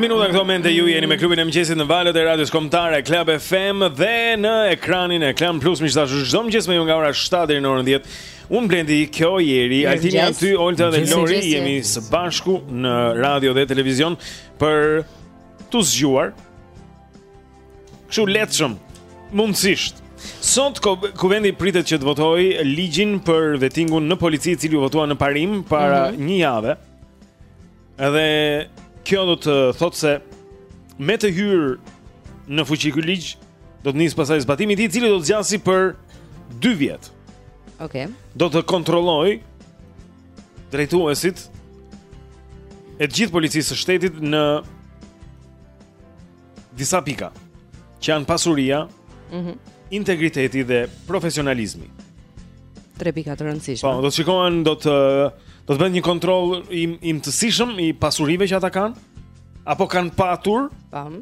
minuta në këto momente ju jeni me klubin e mëngjesit në valët e radios kombëtare Club FM dhe në ekranin e Klan Plus miq të dashur çdo mëngjes me ju nga ora 7 deri në orën 10 Unë Blendi, kjo Jeri, Altini aty, Olta dhe Lori, jemi së bashku në radio dhe televizion për t'ju zgjuar. Kështu lehtshëm, mundësisht. Sot kuvendi pritet që të votojë ligjin për vetingun në polici, i cili u votua në parim para mm -hmm. një jave. Edhe kjo do të thotë se me të hyrë në fuqi ky ligj do të nis pasaj zbatimi i tij, i cili do të zgjasë për 2 vjet. Okej. Okay. Do të kontrolloj drejtuesit e të gjithë policisë së shtetit në disa pika që janë pasuria, mm -hmm. integriteti dhe profesionalizmi. Tre pika të rëndësishme. Po, do të shikohen, do të do të bëhet një kontroll i imtësishëm i pasurive që ata kanë apo kanë patur. Pam.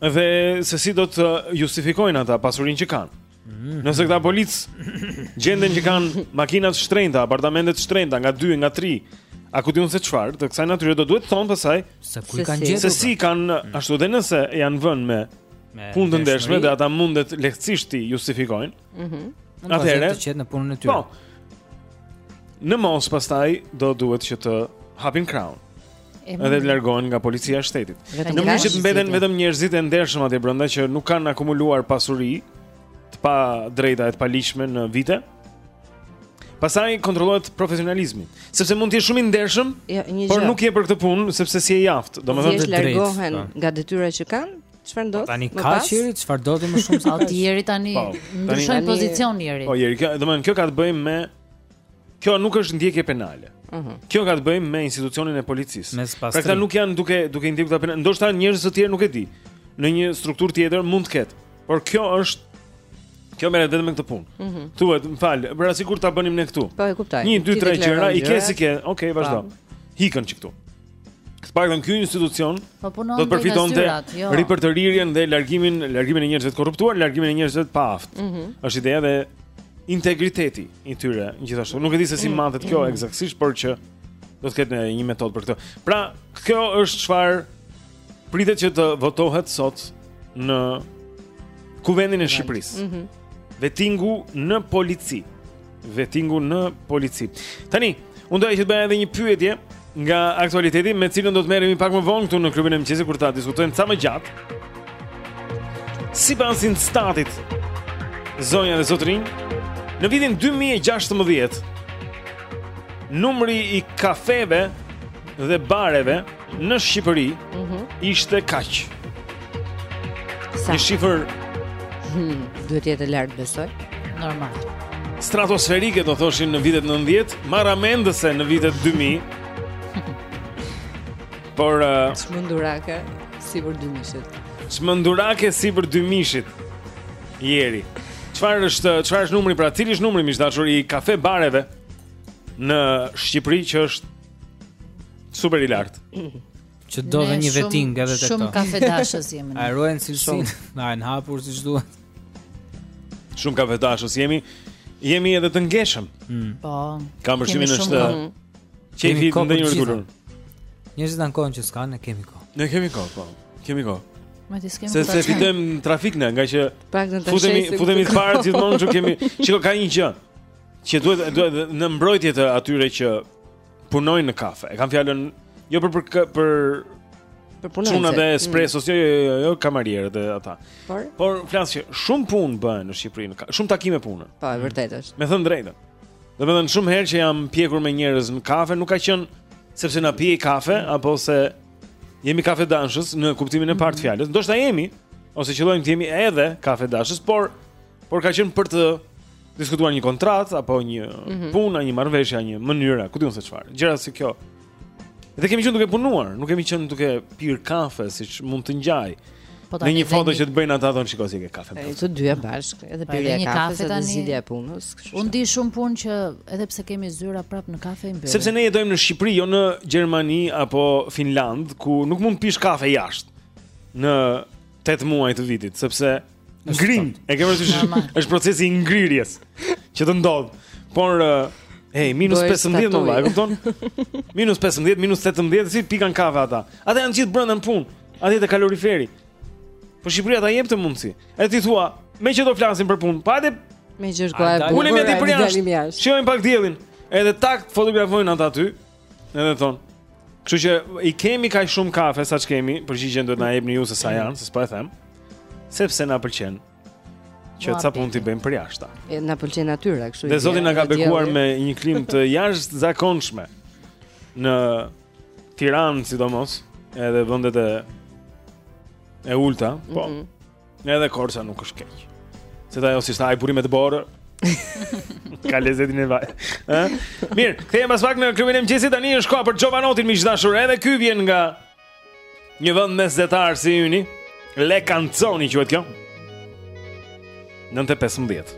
Dhe se si do të justifikojnë ata pasurinë që kanë. Mhm. Nëse këta policë gjenden që kanë makina të shtrenjta, apartamente të shtrenjta nga 2, nga 3, a ku di unë se çfarë, të kësaj natyre do duhet të thonë pastaj se ku i kanë gjetur. Se si kanë mhm. ashtu dhe nëse janë vënë me punë të ndershme dhe ata mundet lehtësisht t'i justifikojnë. Mhm. Mm Atëherë të qetë në punën e tyre. Po. Në mos pastaj do duhet që të hapin krahun. Edhe të largohen nga policia e shtetit. Në mënyrë që të mbeten vetëm njerëzit e ndershëm atje brenda që nuk kanë akumuluar pasuri të padrejta e të paligjshme në vite. Pastaj kontrollohet profesionalizmi, sepse mund të jesh shumë i ndershëm, ja, jo, por nuk je për këtë punë sepse s'je i aftë, domethënë të drejtë. Largohen po. nga detyra që kanë, çfarë ndodh? Po, tani ka çeri, çfarë do të më shumë sa ti jeri tani, po, ndryshon pozicion jeri. Po jeri, domethënë kjo ka të bëjë me Kjo nuk është ndjekje penale. Ëh. Uh -huh. Kjo ka të bëjë me institucionin e policisë. Pra këta nuk janë duke duke i ndjekur ata penale. Ndoshta njerëz të tjerë nuk e di. Në një strukturë tjetër mund të ketë. Por kjo është Kjo merret vetëm me këtë punë. Mm -hmm. Thuhet, më fal, pra sikur ta bënim ne këtu. Po e kuptoj. 1 2 3 gjëra i ke s'i ke. Okej, okay, vazhdo. Hik një çik këtu. Spartan ky institucion po do të përfitonte jo. ripërtëritjen dhe largimin, largimin e njerëzve të korruptuar, largimin e njerëzve të paaftë. Mm -hmm. Është ideja dhe integriteti i tyre gjithashtu. Nuk e di se si mhm. matet kjo mhm. ekzaktësisht, por që do të ketë një metodë për këtë. Pra, kjo është çfarë pritet që të votohet sot në Kuvendin e Shqipërisë. Mm -hmm. Vetingu në polici. Vetingu në polici. Tani, unë doja që të bëja edhe një pyetje nga aktualiteti, me të cilën do të merremi pak më vonë këtu në klubin e mëngjesit kur ta diskutojmë ca më gjatë. Sipas INSTAT-it, zonja dhe zotërinj, në vitin 2016, numri i kafeve dhe bareve, në Shqipëri mm -hmm. ishte kaq. Sa? Një shifër hmm, duhet të jetë e lartë besoj. Normal. Stratosferike do thoshin në vitet 90, marramendëse në vitet 2000. Por uh, çmendurake sipër 2000-shit. Çmendurake sipër 2000-shit. Jeri. Çfarë është, çfarë është numri pra, cili është numri miq të dashur i kafe bareve në Shqipëri që është Super i lartë. Që do të bëhet një veting edhe tek to. Shumë kafe dashës jemi. A ruajnë cilësinë, na e hapur siç duhet. Shumë kafe dashës jemi. Jemi edhe të ngeshëm. Mm. Po. Kam përshtypjen është. Kemi kohë ndonjë kulturë. Njerëzit ankohen që s'kanë, ne kemi kohë. Ne kemi kohë, po. Kemi kohë. Ma ti skemi. Se se fitojm trafik ne, nga që futemi futemi të parë gjithmonë që kemi, çka ka një gjë. Që duhet duhet në mbrojtje të atyre që punojnë në kafe. E kam fjalën jo për për për për punën. Çuna dhe mm. espresso, jo, jo jo jo, jo kamarierët e ata. Por por flas që shumë punë bëhen në Shqipëri, shumë takime pune. Po, e vërtetë është. Me thënë të drejtën. Domethënë shumë herë që jam pjekur me njerëz në kafe, nuk ka qenë sepse na pihej kafe mm. apo se jemi kafe dashës në kuptimin e parë të mm. fjalës. Ndoshta jemi ose qëllojmë të jemi edhe kafe dashës, por Por ka qenë për të diskutuar një kontratë apo një mm -hmm. punë, një marrëveshje, një mënyrë, ku di unë se çfarë. Gjëra si kjo. Dhe kemi qenë duke punuar, nuk kemi qenë duke pirë kafe siç mund të ngjajë. Po në një foto që të bëjnë ata thonë shikoji se te kafe. E të dyja bashkë, edhe pirja e kafes dhe zgjidhja e punës. Unë di shumë punë që edhe pse kemi zyra prap në kafe i mbyllim. Sepse ne jetojmë në Shqipëri, jo në Gjermani apo Finland, ku nuk mund të pish kafe jashtë në 8 muaj të vitit, sepse Ngrin, e ke parasysh? Është procesi i ngrirjes që të ndodh. Por Ej, minus 15 më, e kupton? Minus 15, minus 18, s'pikan kafe ata. Ata janë gjithë brenda në punë, atje te kaloriferi. Po Shqipëria ta jep këtë mundësi. E ti thua, meqë do flasim për punë, po edhe meqë është koha e bukur. Ulemi aty përjashta. Shijojmë pak diellin. Edhe të fotografojnë ata aty. Edhe thonë. Kështu që i kemi kaq shumë kafe sa ç'kemi, përgjigjen duhet na jepni ju se sa janë, se s'po e them. Sepse na pëlqen që ca punë t'i bëjmë përjashta. Na pëlqen natyra, kështu që. Dhe zoti na ka bekuar me një klimë të jashtëzakonshme në Tiranë, sidomos, edhe vendet e e ulta, po. Mm -hmm. Edhe Korça nuk është keq. Se ka ajo siç tha ai burime dëborë Ka lezetin e vet ha? Mirë, kthehemi pas pak në klubin e mëngjesit tani është koha për Jovanottin miq të dashur Edhe ky vjen nga Një vend mesdhetar si yni Le canzoni quhet kjo 9.15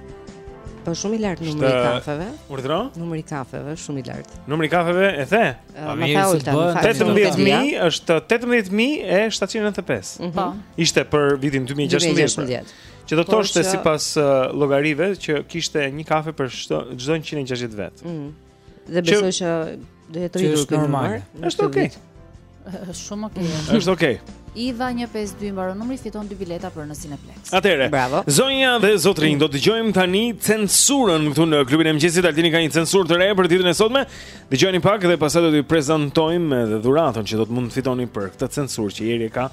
Po shumë i lartë numri i kafeve. Urdhro? Numri i kafeve shumë i lartë. Numri i kafeve e the. Po mirë, 18000 është 18795. Mhm. Po. Ishte për vitin 2016. Që do të thoshte sipas llogarive që kishte një kafe për çdo 160 vet. Mhm. Dhe besoj që do jetë rritur ky numër. Është okay. Është shumë okay. Është okay. Iva 152 mbaron numri fiton dy bileta për në Cineplex. Atëherë. Bravo. Zonja dhe zotërinj, do të dëgjojmë tani censurën këtu në klubin e mëngjesit. Altini ka një censurë të re për ditën e sotme. Dëgjojeni pak dhe pastaj do t'ju prezantojmë edhe dhuratën që do të mund të fitoni për këtë censurë që Ieri e ka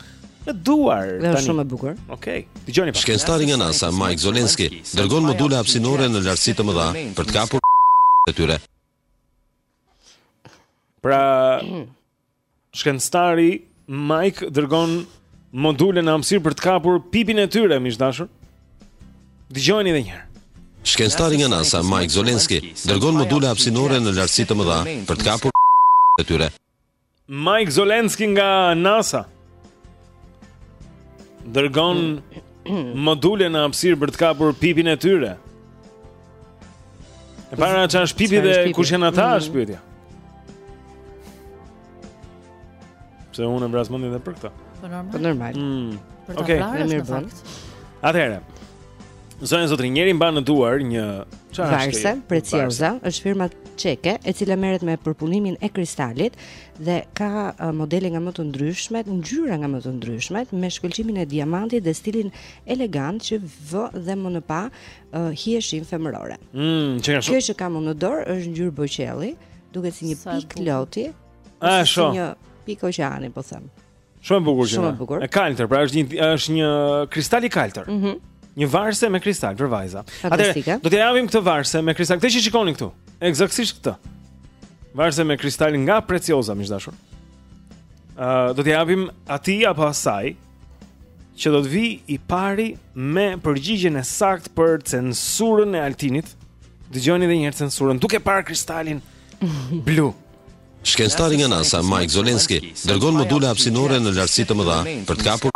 në duar. Dhe është shumë e bukur. Okej. Okay. Dëgjojeni pak. Shkencëtari nga NASA, Mike Zolenski, dërgon module hapësinore në lartësi të mëdha për të kapur e tyre. Pra shkencëtari Mike dërgon module në hapësirë për të kapur pipin e tyre, miq të dashur. Dëgjojeni edhe një herë. Shkencëtari nga NASA, Mike Zolenski, dërgon module hapësinore në lartësi të mëdha për të kapur e tyre. Mike Zolenski nga NASA dërgon module në hapësirë për të kapur pipin e tyre. E para çë është pipi dhe kush janë ata është mm. pyetja. Pse unë e vras mendjen dhe për këtë? Po normal. Po normal. Mm. Për të okay. vrarë në fakt. Atëherë, Zonja zotërinj, Ieri mban në duar një çfarë është? Varse, Preciosa, është firma çeke, e cila merret me përpunimin e kristalit dhe ka modele nga më të ndryshmet, ngjyra nga më të ndryshmet, me shkëlqimin e diamantit dhe stilin elegant që vë dhe më në pah uh, hijeshinë femërore. Mm, kjo që kam unë në dorë është ngjyrë bojëqielli, duket si një pikë loti, si një pikë oqeani, po them. Shumë e bukur që. Shumë e bukur. E kaltër, pra është një është një kristal i kaltër. Mhm. Mm një varse me kristal për vajza. Atëherë do t'i japim këtë varse me kristal. Këtë që shikoni këtu. Eksaktësisht këtë. Varse me kristal nga Preciosa, miq të dashur. Ë uh, do t'ia japim atij apo asaj që do të vijë i pari me përgjigjen e saktë për censurën e Altinit. Dëgjoni edhe një herë censurën duke parë kristalin blu. Shkencëtari nga NASA, Mike Zolenski, dërgon module hapësinore në lartësi të mëdha për të kapur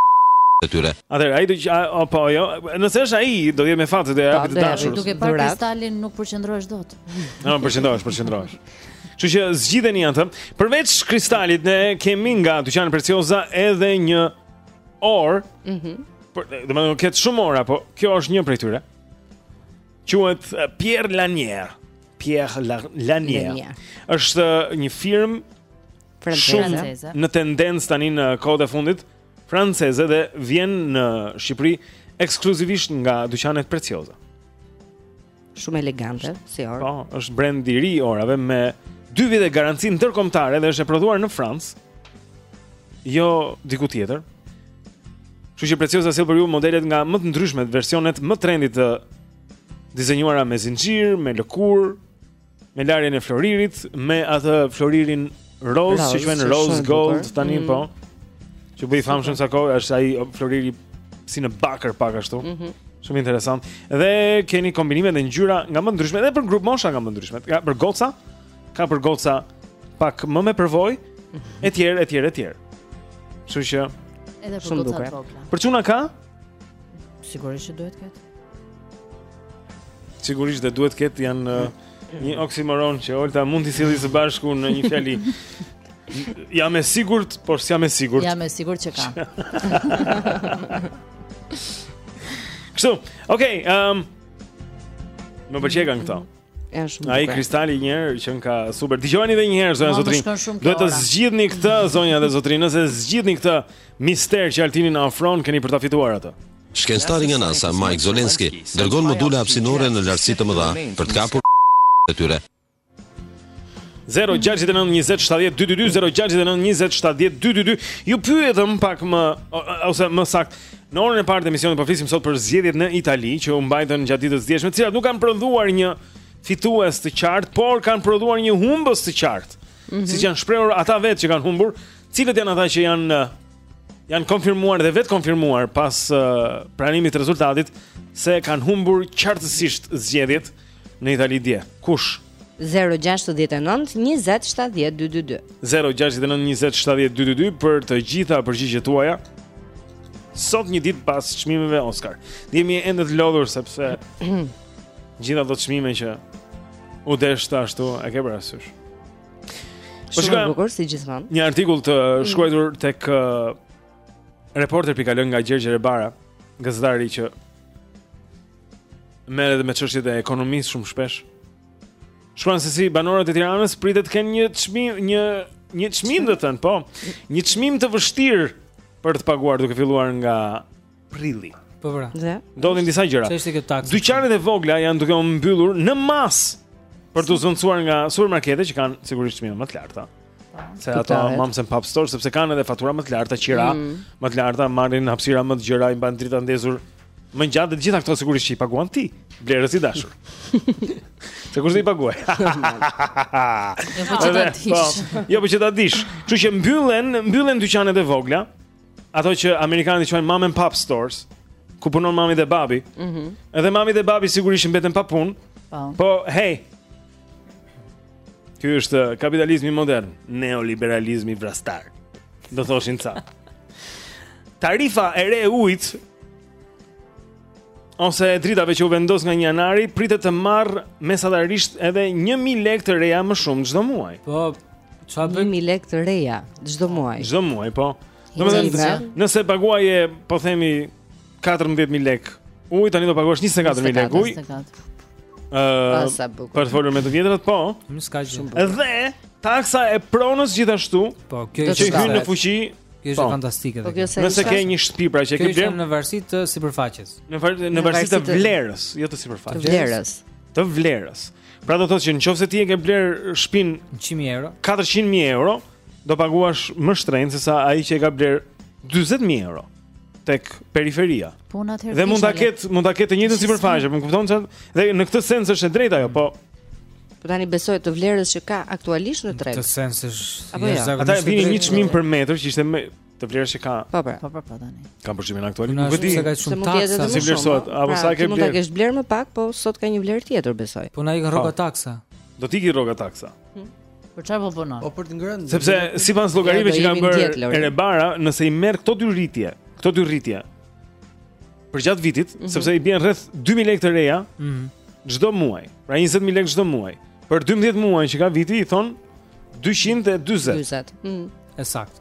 e tyre. Atëherë ai apo ajo, nëse është ai do të jetë me fat t'ia japë të dashurës. Duke parë kristalin nuk përqendrohesh dot. Jo, përqendrohesh, përqendrohesh. Kështu që zgjidheni atë. Përveç kristalit ne kemi nga dyqani Preciosa edhe një orë. Mhm. Mm Po domethënë ka shumë ora, po kjo është një prej tyre. Quhet eh, Pierre Lanier. Pierre Lanier. Është eh, një firmë franceze në tendencë tani në kohët e fundit franceze dhe vjen në Shqipëri ekskluzivisht nga dyqanet Preciosa. Shumë elegante si orë. Po, është brand i ri orave me 2 vite garanci ndërkombëtare dhe është e prodhuar në Francë. Jo diku tjetër. Kështu që Preciosa sjell për ju modelet nga më të ndryshmet, versionet më trendi të dizenjuara me zinxhir, me lëkurë, me larjen e floririt, me atë floririn roz, që quhen rose gold tani mm. po. Që bë i famshëm ca kohë, është ai floriri si në bakër pak ashtu. Mm -hmm. Shumë interesant. Dhe keni kombinime dhe ngjyra nga më të ndryshmet, edhe për grupmosha nga më të ndryshmet. Për goca, ka për goca pak më me përvojë, mhm. e tjerë, e tjerë, e tjerë. Kështu që... Edhe për goca të vogla. Për çuna ka? Sigurisht që duhet të ketë. Sigurisht dhe duhet të ketë janë mm. një oksimoron që Olta mund t'i sjellë së bashku në një fjali. Jam e sigurt, por s'jam e sigurt. Jam e sigurt që ka. Kështu, okej, okay, um, më pëlqekan këto. Është. Ai kristali një herë qenka super. Dëgjojeni edhe një herë zonja zotërinj. Duhet të zgjidhni këtë zonja dhe zotërinj, nëse zgjidhni këtë mister që Altini na ofron, keni për ta fituar atë. Shkencëtari nga NASA, Mike Zolenski, dërgon module hapësinore në lartësi të mëdha për të kapur e tyre. 0692070222 Ju pyetëm pak më ose më saktë Në orën e parë të emisionit po flisim sot për zgjedhjet në Itali që u mbajtën gjatë ditës së djeshme, të cilat nuk kanë prodhuar një fitues të qartë, por kanë prodhuar një humbës të qartë. Mm -hmm. Siç janë shprehur ata vetë që kanë humbur, cilët janë ata që janë janë konfirmuar dhe vetëkonfirmuar pas uh, pranimit të rezultatit se kanë humbur qartësisht zgjedhjet në Itali dje. Kush Zero gjashtë dhjetë e nëntë njëzet shtadhjetë dy dy dy Zero gjashtë dhjetë e nëntë njëzet shtadhjetë dy dy dy Për të gjitha përgjigjet tuaja Sot një ditë pas çmimeve Oscar Ndihemi ende të lodhur sepse Gjithë ato çmime që U desht ashtu E ke parasysh po Shumë bukur si gjithmonë Një artikull të mm. shkruajtur tek Reporter pika al nga Gjergj Erebara gazetari që merret dhe me çështjet e ekonomisë shumë shpesh. Shkruan se si banorët e Tiranës pritet të kenë një çmim, një një çmim domethënë, po, një çmim të vështirë për të paguar duke filluar nga prilli. Po vra. Dhe. Ndodhin disa gjëra. Ç'është kjo taksë. Dyqanet e vogla janë duke u mbyllur në masë për t'u zëvendësuar nga supermarketet që kanë sigurisht çmime më të larta. Se ato moms and pop store sepse kanë edhe fatura më të larta qira, mm. më të larta marrin hapësira më të gjera, i mbajnë dritat ndezur. Më gjatë të gjitha këto sigurisht që i paguan ti, blerës i dashur. Se kush do i paguajë? Jo po që ta dish. Po, jo po që ta dish. Kështu që mbyllen, mbyllen dyqanet e vogla, ato që amerikanët i quajnë mom and pop stores, ku punon mami dhe babi. Mhm. Mm edhe mami dhe babi sigurisht mbeten pa punë. Po. Po, hey, Ky është uh, kapitalizmi modern, neoliberalizmi vrastar. Do thoshin ca. Tarifa e re e ujit ose dritave që u vendos nga 1 janari pritet të marrë mesatarisht edhe 1000 lekë të reja më shumë çdo muaj. Po, çfarë? 1000 lekë të reja çdo muaj. Çdo muaj, po. Domethënë, nëse paguaje, po themi 14000 lekë. Uj tani do paguash 24000 lekë. Uj. Ëh. Për të folur me të vjetrat, po. Nuk ka gjë. Dhe taksa e pronës gjithashtu. Po, kjo që hyn në fuqi Kjo është po. fantastike. Po, Nëse ke një shtëpi pra që e ke blerë. Kjo është në varësi të sipërfaqes. Në varësi në varësi të vlerës, jo të sipërfaqes. Të vlerës. Të vlerës. Pra do të thotë që nëse ti e ke blerë shtëpin 100000 euro, 400000 euro, do paguash më shtrenjtë se sa ai që e ka blerë 40000 euro. tek periferia. Po në atëherë. Dhe mund ta ketë, mund ta ketë të njëjtën sipërfaqe, më kupton çfarë? Dhe në këtë sens është e drejtë ajo, po. Po tani besoj të vlerës që ka aktualisht në treg. Në këtë sens është jo? zakonisht. Ata vinin një çmim për metër që ishte më të vlerës që ka. Po po. Po po, po tani. Ka përshtimin aktualisht. Nuk e di. Se mund të jetë më shumë. Sot, apo pra, sa ke blerë? Mund ta kesh blerë më pak, po sot ka një vlerë tjetër besoj. Po na ikën rroga taksa. Do të ikë rroga taksa. Hm? Për çfarë po punon? Po për të ngrënë. Sepse sipas llogarive që kanë bërë Erebara, nëse i merr këto dy rritje, këto dy rritje përgjatë vitit, mm -hmm. sepse i bie rreth 2000 lekë të reja mhm. çdo mm -hmm. muaj. Pra 20000 lekë çdo muaj. Për 12 muaj që ka viti i thonë 240. 40. Mm. E saktë.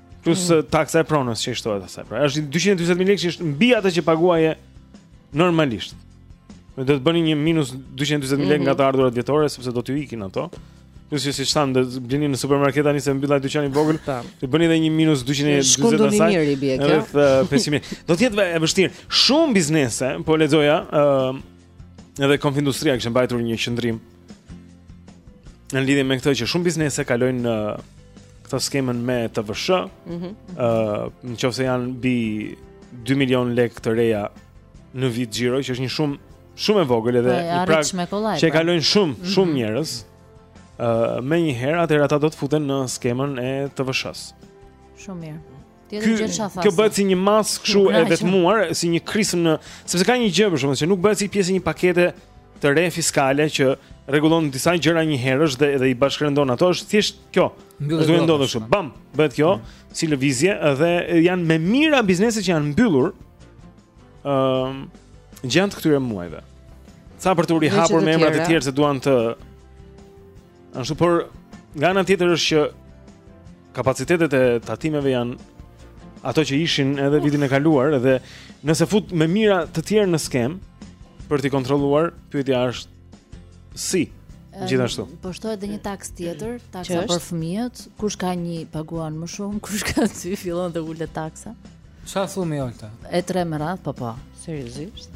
Plus mm. taksa e pronës që i shtohet asaj. Pra është 240 mijë lekë që është mbi atë që paguaje normalisht. Do të bëni një minus 240 mijë lekë nga mhm. të ardhurat vjetore sepse do t'ju ikin ato. Plus që si s'dan do blini në supermarket tani se mbyll ai dyqani i vogël. Do bëni edhe një minus 240 asaj. Rreth 500 mijë. Do të jetë e vështirë. Shumë biznese po lexoja, ë uh, edhe Konfindustria kishte mbajtur një qëndrim. Ëh Në lidhje me këtë që shumë biznese kalojnë në këtë skemën me TVSH, ëh, mm -hmm. nëse janë mbi 2 milion lekë të reja në vit xhiro, që është një shumë shumë e vogël edhe po, një prag që e po. kalojnë shumë, mhm. shumë njerëz. ëh, uh, menjëherë atëherë ata do të futen në skemën e TVSH-s. Shumë mirë. Ky kjo bëhet si një masë kështu e vetmuar, si një krismë në, sepse ka një gjë për shkakun se nuk bëhet si pjesë e një pakete të re fiskale që rregullon disa gjëra njëherësh dhe edhe i bashkërendon ato, është thjesht kjo. Do të ndodhë kështu. Bam, bëhet kjo mm. si lëvizje dhe janë me mijëra biznese që janë mbyllur. Ëm ehm, uh, gjatë këtyre muajve. Ca për t'u rihapur me emra të tjerë se duan të Ashtu por nga ana tjetër është që kapacitetet e tatimeve janë ato që ishin edhe vitin e kaluar dhe nëse fut me mijëra të tjerë në skemë për t'i kontrolluar, pyetja është si. Gjithashtu. Po shtohet edhe një taksë tjetër, taksa për fëmijët, kush ka një paguan më shumë, kush ka dy fillon të ulet taksa. Çfarë thua mi Olta? E tre me radhë, po po, seriozisht.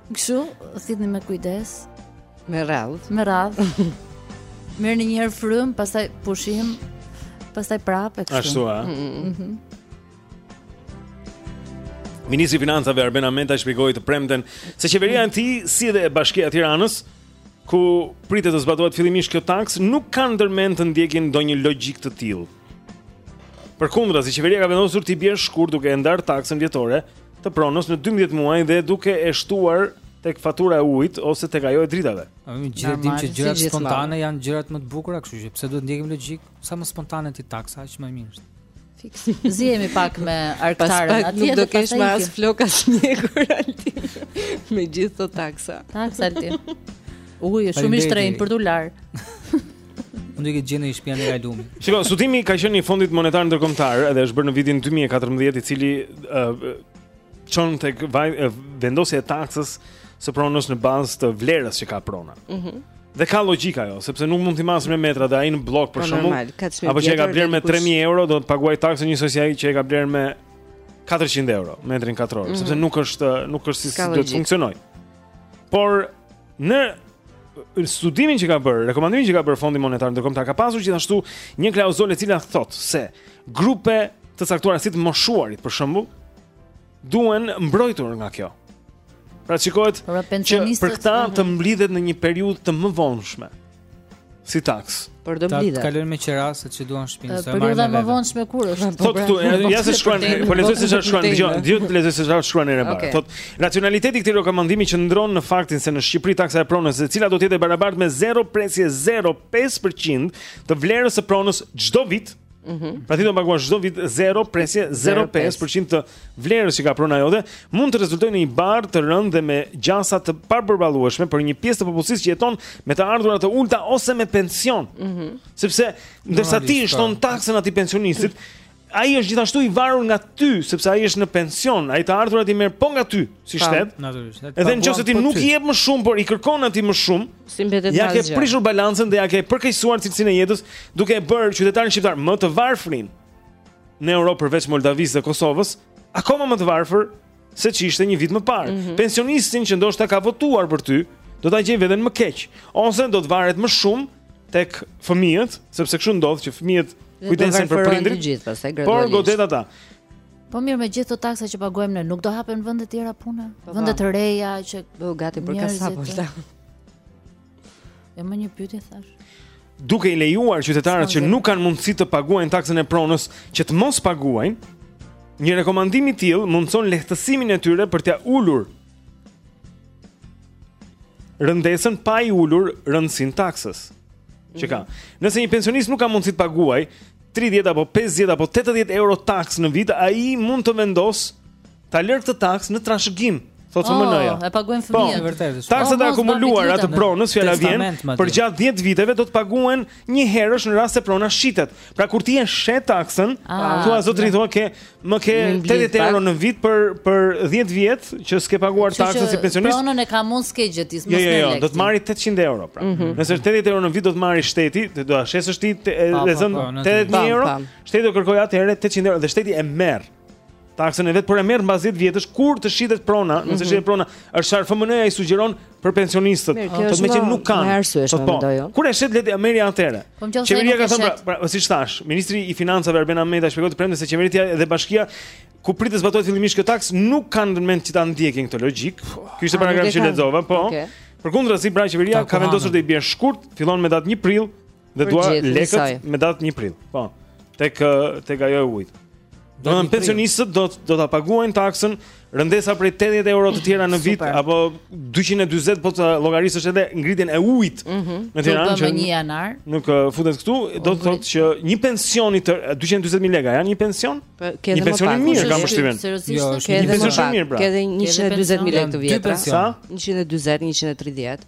Kështu, thithni me kujdes. Me radhë. Me radhë. Merre një herë frymë, pastaj pushim, pastaj prapë, e kështu. Ashtu, a? Mm -hmm. Mm -hmm. Ministri i Financave Arben Ahmetaj shpjegoi të premten se qeveria e tij si dhe Bashkia e Tiranës ku pritet të zbatohet fillimisht kjo taksë nuk kanë ndërmend të ndjekin ndonjë logjikë të tillë. Përkundrazi, qeveria ka vendosur t'i bjerë shkurt duke e ndarë taksën vjetore të pronës në 12 muaj dhe duke e shtuar tek fatura e ujit ose tek ajo e dritave. Ama gjithë e dimë që gjërat spontane janë gjërat më të bukura, kështu që pse duhet të ndjekim logjikë, sa më spontane të jetë taksa, aq më mirë. Fiks. Zihemi pak me arktaren aty. Nuk do kesh më as flokë as mjekër Alti. Me gjithë këto taksa. Taksa Alti. Uji është shumë i shtrenjtë për t'u larë. Unë do të gjej në shtëpinë e Ralumi. Shiko, studimi ka qenë i Fondit Monetar Ndërkombëtar, edhe është bërë në vitin 2014, i cili ë uh, çon tek uh, vendosja e taksës së pronës në bazë të vlerës që ka prona. Mhm. Mm dhe ka logjikë ajo, sepse nuk mund t'i masësh me metra dhe ai në blok për po, shembull. Apo që e ka blerë me 3000 euro, do të paguajë taksën njësoj si ai që e ka blerë me 400 euro metrin katror, mm -hmm. sepse nuk është nuk është si do të funksionojë. Por Në studimin që ka bërë, rekomandimin që ka bërë Fondi Monetar Ndërkombëtar ka pasur gjithashtu një klauzolë e cila thotë se grupe të caktuara si të moshuarit për shembull duhen mbrojtur nga kjo. Pra të shikohet që për këta të mhm. mblidhet në një periudhë të mëvonshme. Si taksë. Për të mblidhur. Ta kalojnë me qera se që duan shpinë, sa marrin. Po edhe më vonshme kur është. Thotë këtu, ja se shkruan, po lexoj se çfarë shkruan, dëgjoj, dëgjoj të lexoj se çfarë shkruan era bar. Thotë, racionaliteti i këtij rekomandimi qëndron në faktin se në Shqipëri taksa e pronës, e cila do të jetë e barabartë me 0 presje 05% të vlerës së pronës çdo vit, Mm -hmm. Pra ti do të paguash çdo vit 0 presje 05% të vlerës që ka prona jote, mund të rezultojë në një barrë të rëndë dhe me gjasa të papërballueshme për një pjesë të popullsisë që jeton me të ardhura të ulta ose me pension. Mm -hmm. Sepse ndërsa ti shton po. taksën atij pensionistit, ai është gjithashtu i varur nga ty, sepse ai është në pension, ai të ardhurat i merr po nga ty. si shtet. Natyrisht. Edhe nëse ti nuk i jep më shumë, por i kërkon atij më shumë, si mbetet Ja ke prishur balancën dhe ja ke përkeqësuar cilësinë e jetës, duke e bërë qytetarin shqiptar më të varfrin në Europë përveç Moldavisë dhe Kosovës, akoma më të varfër se ç'ishte një vit më parë. Mm -hmm. Pensionistin që ndoshta ka votuar për ty, do ta gjejë veten më keq, ose do të varet më shumë tek fëmijët, sepse kështu ndodh që fëmijët kujdesen për prindërit. Por godet ata. Po mirë me gjithë ato taksa që paguajmë ne, nuk do hapen vende të tjera pune? Po, po. Vende të reja që bëu gati për kasapë. Po. E, një pyetje thash. Duke i lejuar qytetarët që nuk kanë mundësi të paguajnë taksën e pronës, që të mos paguajnë, një rekomandim i tillë mundson lehtësimin e tyre për t'ia ulur rëndesën pa i ulur rëndësinë taksës. që ka. Nëse një pensionist nuk ka mundësi të paguajë 30 apo 50 apo 80 euro taksë në vit, ai mund të vendosë ta lërë këtë taksë në trashëgim. Thotë oh, mënoja. E paguajnë po, fëmijët. Po, vërtet. Taksat e akumuluara të pronës fjala vjen përgjatë 10 viteve do të paguhen njëherësh në rast se prona shitet. Pra kur ti e shet taksën, ah, thua zotri thua ke Më ke 80 euro në vit për për 10 vjet që s'ke paguar taksën si pensionist. Pronën e ka, mund s'ke gjë ti, s'më jo, jo, jo, do të marri 800 euro pra. Mm -hmm. Nëse është 80 euro në vit do të marri shteti, do ta shesësh ti e zën 80000 euro. Shteti do kërkojë atëherë 800 euro dhe shteti e merr taksën e vet por e merr mbas 10 vjetësh kur të shitet prona, nëse mm -hmm. shitet prona, është çfarë FMN-ja i sugjeron për pensionistët, thotë me që nuk kanë. Arsyesh, po, kur e shet le ta marri atëherë. Po, qeveria ka thënë, pra, pra, siç thash, ministri i financave Arben Ahmetaj shpjegoi të premten se qeveria dhe bashkia ku pritet të zbatohet fillimisht kjo taksë nuk kanë ndërmend që ta ndjekin këtë logjikë. Ky ishte paragrafi që lexova, po. Përkundrazi, pra qeveria ka vendosur t'i bjerë shkurt, fillon me datë 1 prill Dhe dua lekët me datë 1 prill. Po. Tek tek ajo e ujit. Domethënë pensionistët do do ta paguajnë taksën rëndesa prej 80 euro të tjera në vit apo 240 po të llogarisësh edhe ngritjen e ujit mm -hmm. në Tiranë që në 1 janar nuk uh, futet këtu do të thotë që një pension i 240 mijë lekë janë një pension po, një pension i mirë kam përshtypjen jo, një pension shumë mirë pra ke edhe 140 mijë lekë të vjetra sa 140 130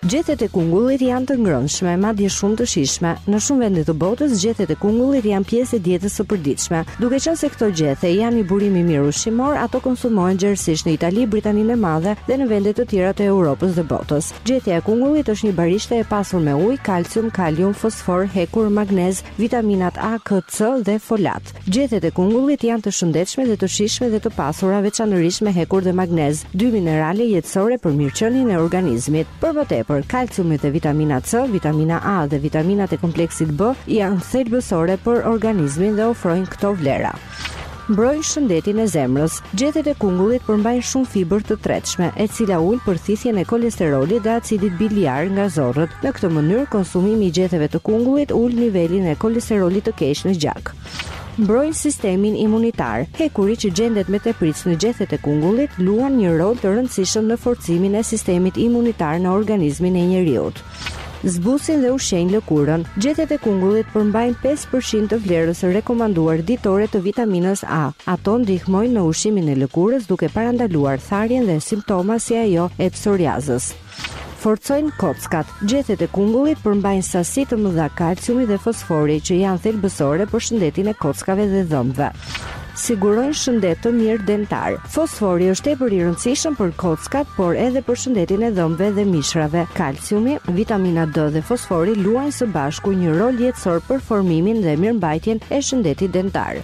Gjethet e kungullit janë të ngrënshme, madje shumë të shijshme. Në shumë vende të botës, gjethet e kungullit janë pjesë e dietës së përditshme. Duke qenë se këto gjethe janë një burim i mirë ushqimor, ato konsumohen gjerësisht në Itali, Britaninë e Madhe dhe në vende të tjera të Europës dhe botës. Gjethja e kungullit është një barishte e pasur me ujë, kalcium, kalium, fosfor, hekur, magnez, vitaminat A, K, C dhe folat. Gjethet e kungullit janë të shëndetshme dhe të shijshme dhe të pasura veçanërisht me hekur dhe magnez, dy minerale jetësore për mirëqenien e organizmit. Për më tepër, kalciumi dhe vitamina C, vitamina A dhe vitaminat e kompleksit B janë thelbësore për organizmin dhe ofrojnë këto vlera. Mbrojnë shëndetin e zemrës. Gjethet e kungullit përmbajnë shumë fibër të tretshme, e cila ul përthithjen e kolesterolit dhe acidit biliar nga zorrët. Në këtë mënyrë, konsumimi i gjetheve të kungullit ul nivelin e kolesterolit të keq në gjak. Mbrojnë sistemin imunitar. Hekuri që gjendet me tepri në gjethet e kungullit luan një rol të rëndësishëm në forcimin e sistemit imunitar në organizmin e njeriut. Zbusin dhe ushqejnë lëkurën. Gjethet e kungullit përmbajnë pesë për qind të vlerës së rekomanduar ditore të vitaminës A. Ato ndihmojnë në ushqimin e lëkurës duke parandaluar tharjen dhe simptoma si ajo e psoriazës. Forcojnë kockat. Gjethet e kungullit përmbajnë sasi të mëdha kalciumi dhe fosfori që janë thelbësore për shëndetin e kockave dhe dhëmbëve. Sigurojnë shëndet të mirë dentar. Fosfori është tepër i rëndësishëm për kockat, por edhe për shëndetin e dhëmbëve dhe mishrave. Kalciumi, vitamina D dhe fosfori luajnë së bashku një rol jetësor për formimin dhe mirëmbajtjen e shëndetit dentar.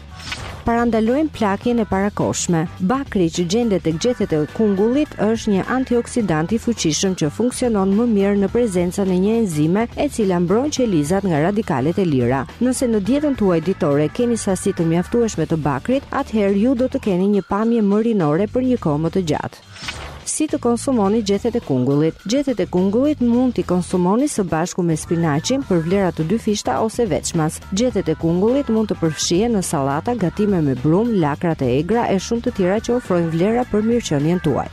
Parandalojnë plakjen e parakohshme. Bakri që gjendet tek gjethet e kungullit është një antioksidant i fuqishëm që funksionon më mirë në prezencën e një enzime e cila mbron qelizat nga radikalet e lira. Nëse në dietën tuaj ditore keni sasi të mjaftueshme të bakrit, atëherë ju do të keni një pamje më rinore për një kohë më të gjatë. Si të konsumoni gjethet e kungullit? Gjethet e kungullit mund t'i konsumoni së bashku me spinaqin për vlera të dyfishta ose veçmas. Gjethet e kungullit mund të përfshihen në sallata, gatime me brumë, lakra të egra e shumë të tjera që ofrojnë vlera për mirëqenien tuaj.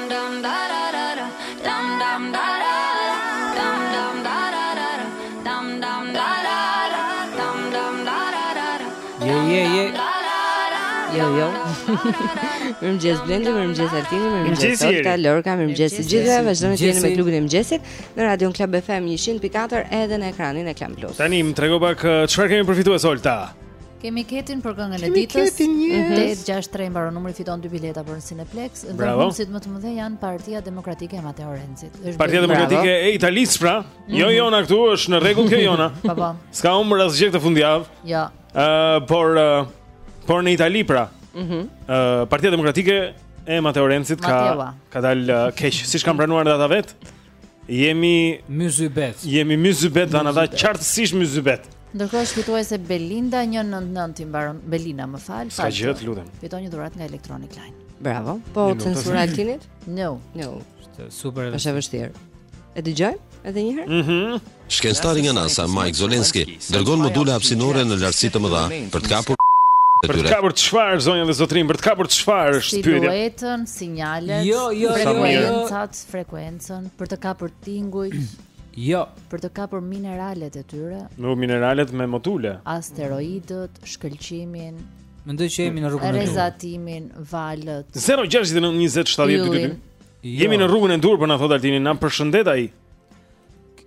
Mirëmëngjes Blendi, mirëmëngjes Altini, mirëmëngjes Olta, Lorka, mirëmëngjes të gjithëve. Vazhdoni të jeni me klubin e mëngjesit në Radio Club FM 100.4 edhe në ekranin e Klan Plus. Tani më trego pak uh, çfarë kemi për fitues Olta. Kemi Ketin për këngën e ditës. Kemi Ketin një. Mm -hmm. 863 mbaron numri fiton dy bileta për Cineplex. Dhe humbësit më të mëdhenj janë Partia Demokratike e Matteo Renzit. Është Partia Demokratike Bravo. e Italisë pra. Mm -hmm. Jo mhm. jona këtu është në rregull kjo jona. Po po. S'ka humbur asgjë këtë fundjavë. Jo. Ë uh, por uh, por në Itali pra. Mhm. Mm Ë uh, Partia Demokratike e Matteo Renzit ka ka dal uh, keq, siç kanë pranuar dhe ata vetë. Jemi myzybet. Jemi myzybet, vana dha qartësisht myzybet. Ndërkohë është fituese Belinda 199 i mbaron Belina, më fal. S'ka gjë, të lutem. Fiton një dhuratë nga Electronic Line. Bravo. Po censura e Altinit? No. No. Është super e vështirë. E dëgjoj edhe një herë? Mhm. Shkencëtari nga NASA, Mike Zolensky, dërgon module hapësinore në lartësi të mëdha për të kapur e tyre. Për të kapur çfarë zonja dhe zotërinj, për të kapur çfarë është pyetja? Siluetën, sinjalet, jo, jo, jo, frekuencat, frekuencën, për të kapur tingujt. Jo. Për të kapur mineralet e tyre. Nuk mineralet me module. Asteroidët, shkëlqimin. Mendoj që jemi në rrugën e duhur. Rrezatimin, valët. 069 20 70 222. Jemi në rrugën e duhur, po na thotë Altini, na përshëndet ai.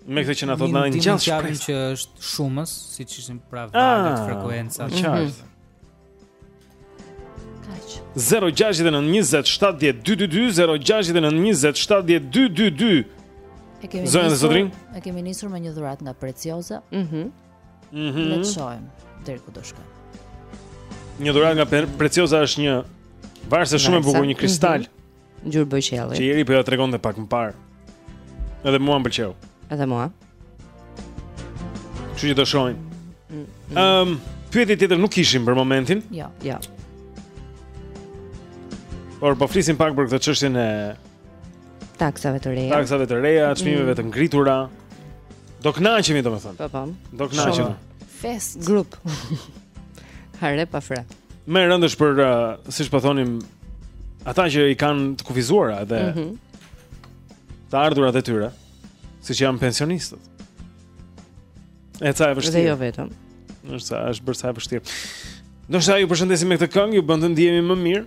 Me këtë që na thotë na ngjall shpresë që është shumës, siç ishin pra ah, valët frekuenca. Është qartë. Kaq. 0692070222 0692070222. Zonja e zotërinj, e kemi nisur me një dhuratë nga Preciosa. Mhm. Mhm. Le të shohim deri ku do shkojmë. Një dhuratë nga Preciosa është një varëse shumë e bukur, një kristal. Mhm. Ngjyrë bojëqielli. Që ieri po ja tregonte pak më parë. Edhe mua më pëlqeu. Edhe mua. Kështu që do shohim. Mm, mm. Ëm, mm. um, pyetje tjetër nuk kishim për momentin. Jo, jo. Por po flisim pak për këtë çështjen e taksave të reja. Taksave të reja, çmimeve mm. të ngritura. Do kënaqemi domethënë. Po po. Do kënaqemi. Festë. Grup. Hare pa fre. Më e rëndë është për, uh, siç po thonim, ata që i kanë të kufizuara dhe mm -hmm. të ardhurat e tyre, siç janë pensionistët. E ca e vështirë. Dhe jo vetëm. Është, është bërë ca e vështirë. Ndoshta ju përshëndesim me këtë këngë, ju bën të ndihemi më mirë.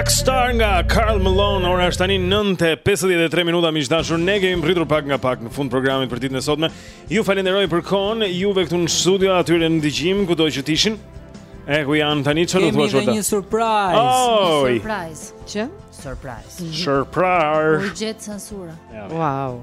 Rockstar nga Carl Malone Ora është tani 9.53 minuta Miq të dashur ne kemi arritur pak nga pak Në fund të programit për ditën e sotme Ju falënderoj për kohën Juve këtu në studio Atyre në dëgjim Kudo që të ishin E ku janë tani që në të vëshurta Kemi dhe një surprizë oh, Një surprizë Që? Surprizë Surprizë U gjet censura Wow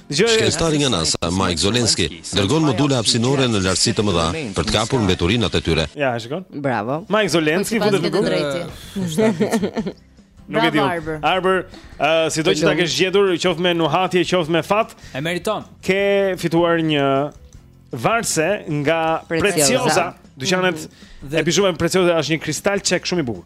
Shkencëtari nga NASA, Mike Zolensky, dërgon module hapësinore në lartësi të mëdha për të kapur mbeturinat e tyre. Ja, e shikon? Bravo. Mike Zolensky po futet në Google. Nuk e di. Arbër, uh, sido që ta kesh gjetur, qoftë me nuhatje, qoftë me fat, e meriton. Ke fituar një varëse nga Preciosa, dyqanet mm -hmm. e bizhuve Preciosa është një kristal çek shumë i bukur.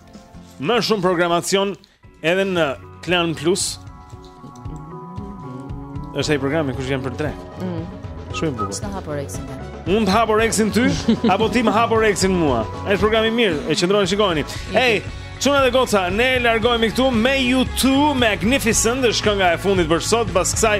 Më shumë programacion edhe në Klan Plus. Është ai programi kush vjen për drekë. Mm. Shumë bukur. S'ta hap oreksin. Unë të hap oreksin ty apo ti më hap oreksin mua? Është program i mirë, e qëndroni shikoni. Hey, çuna dhe goca, ne largohemi këtu me U2 Magnificent, është kënga e fundit për sot, pas kësaj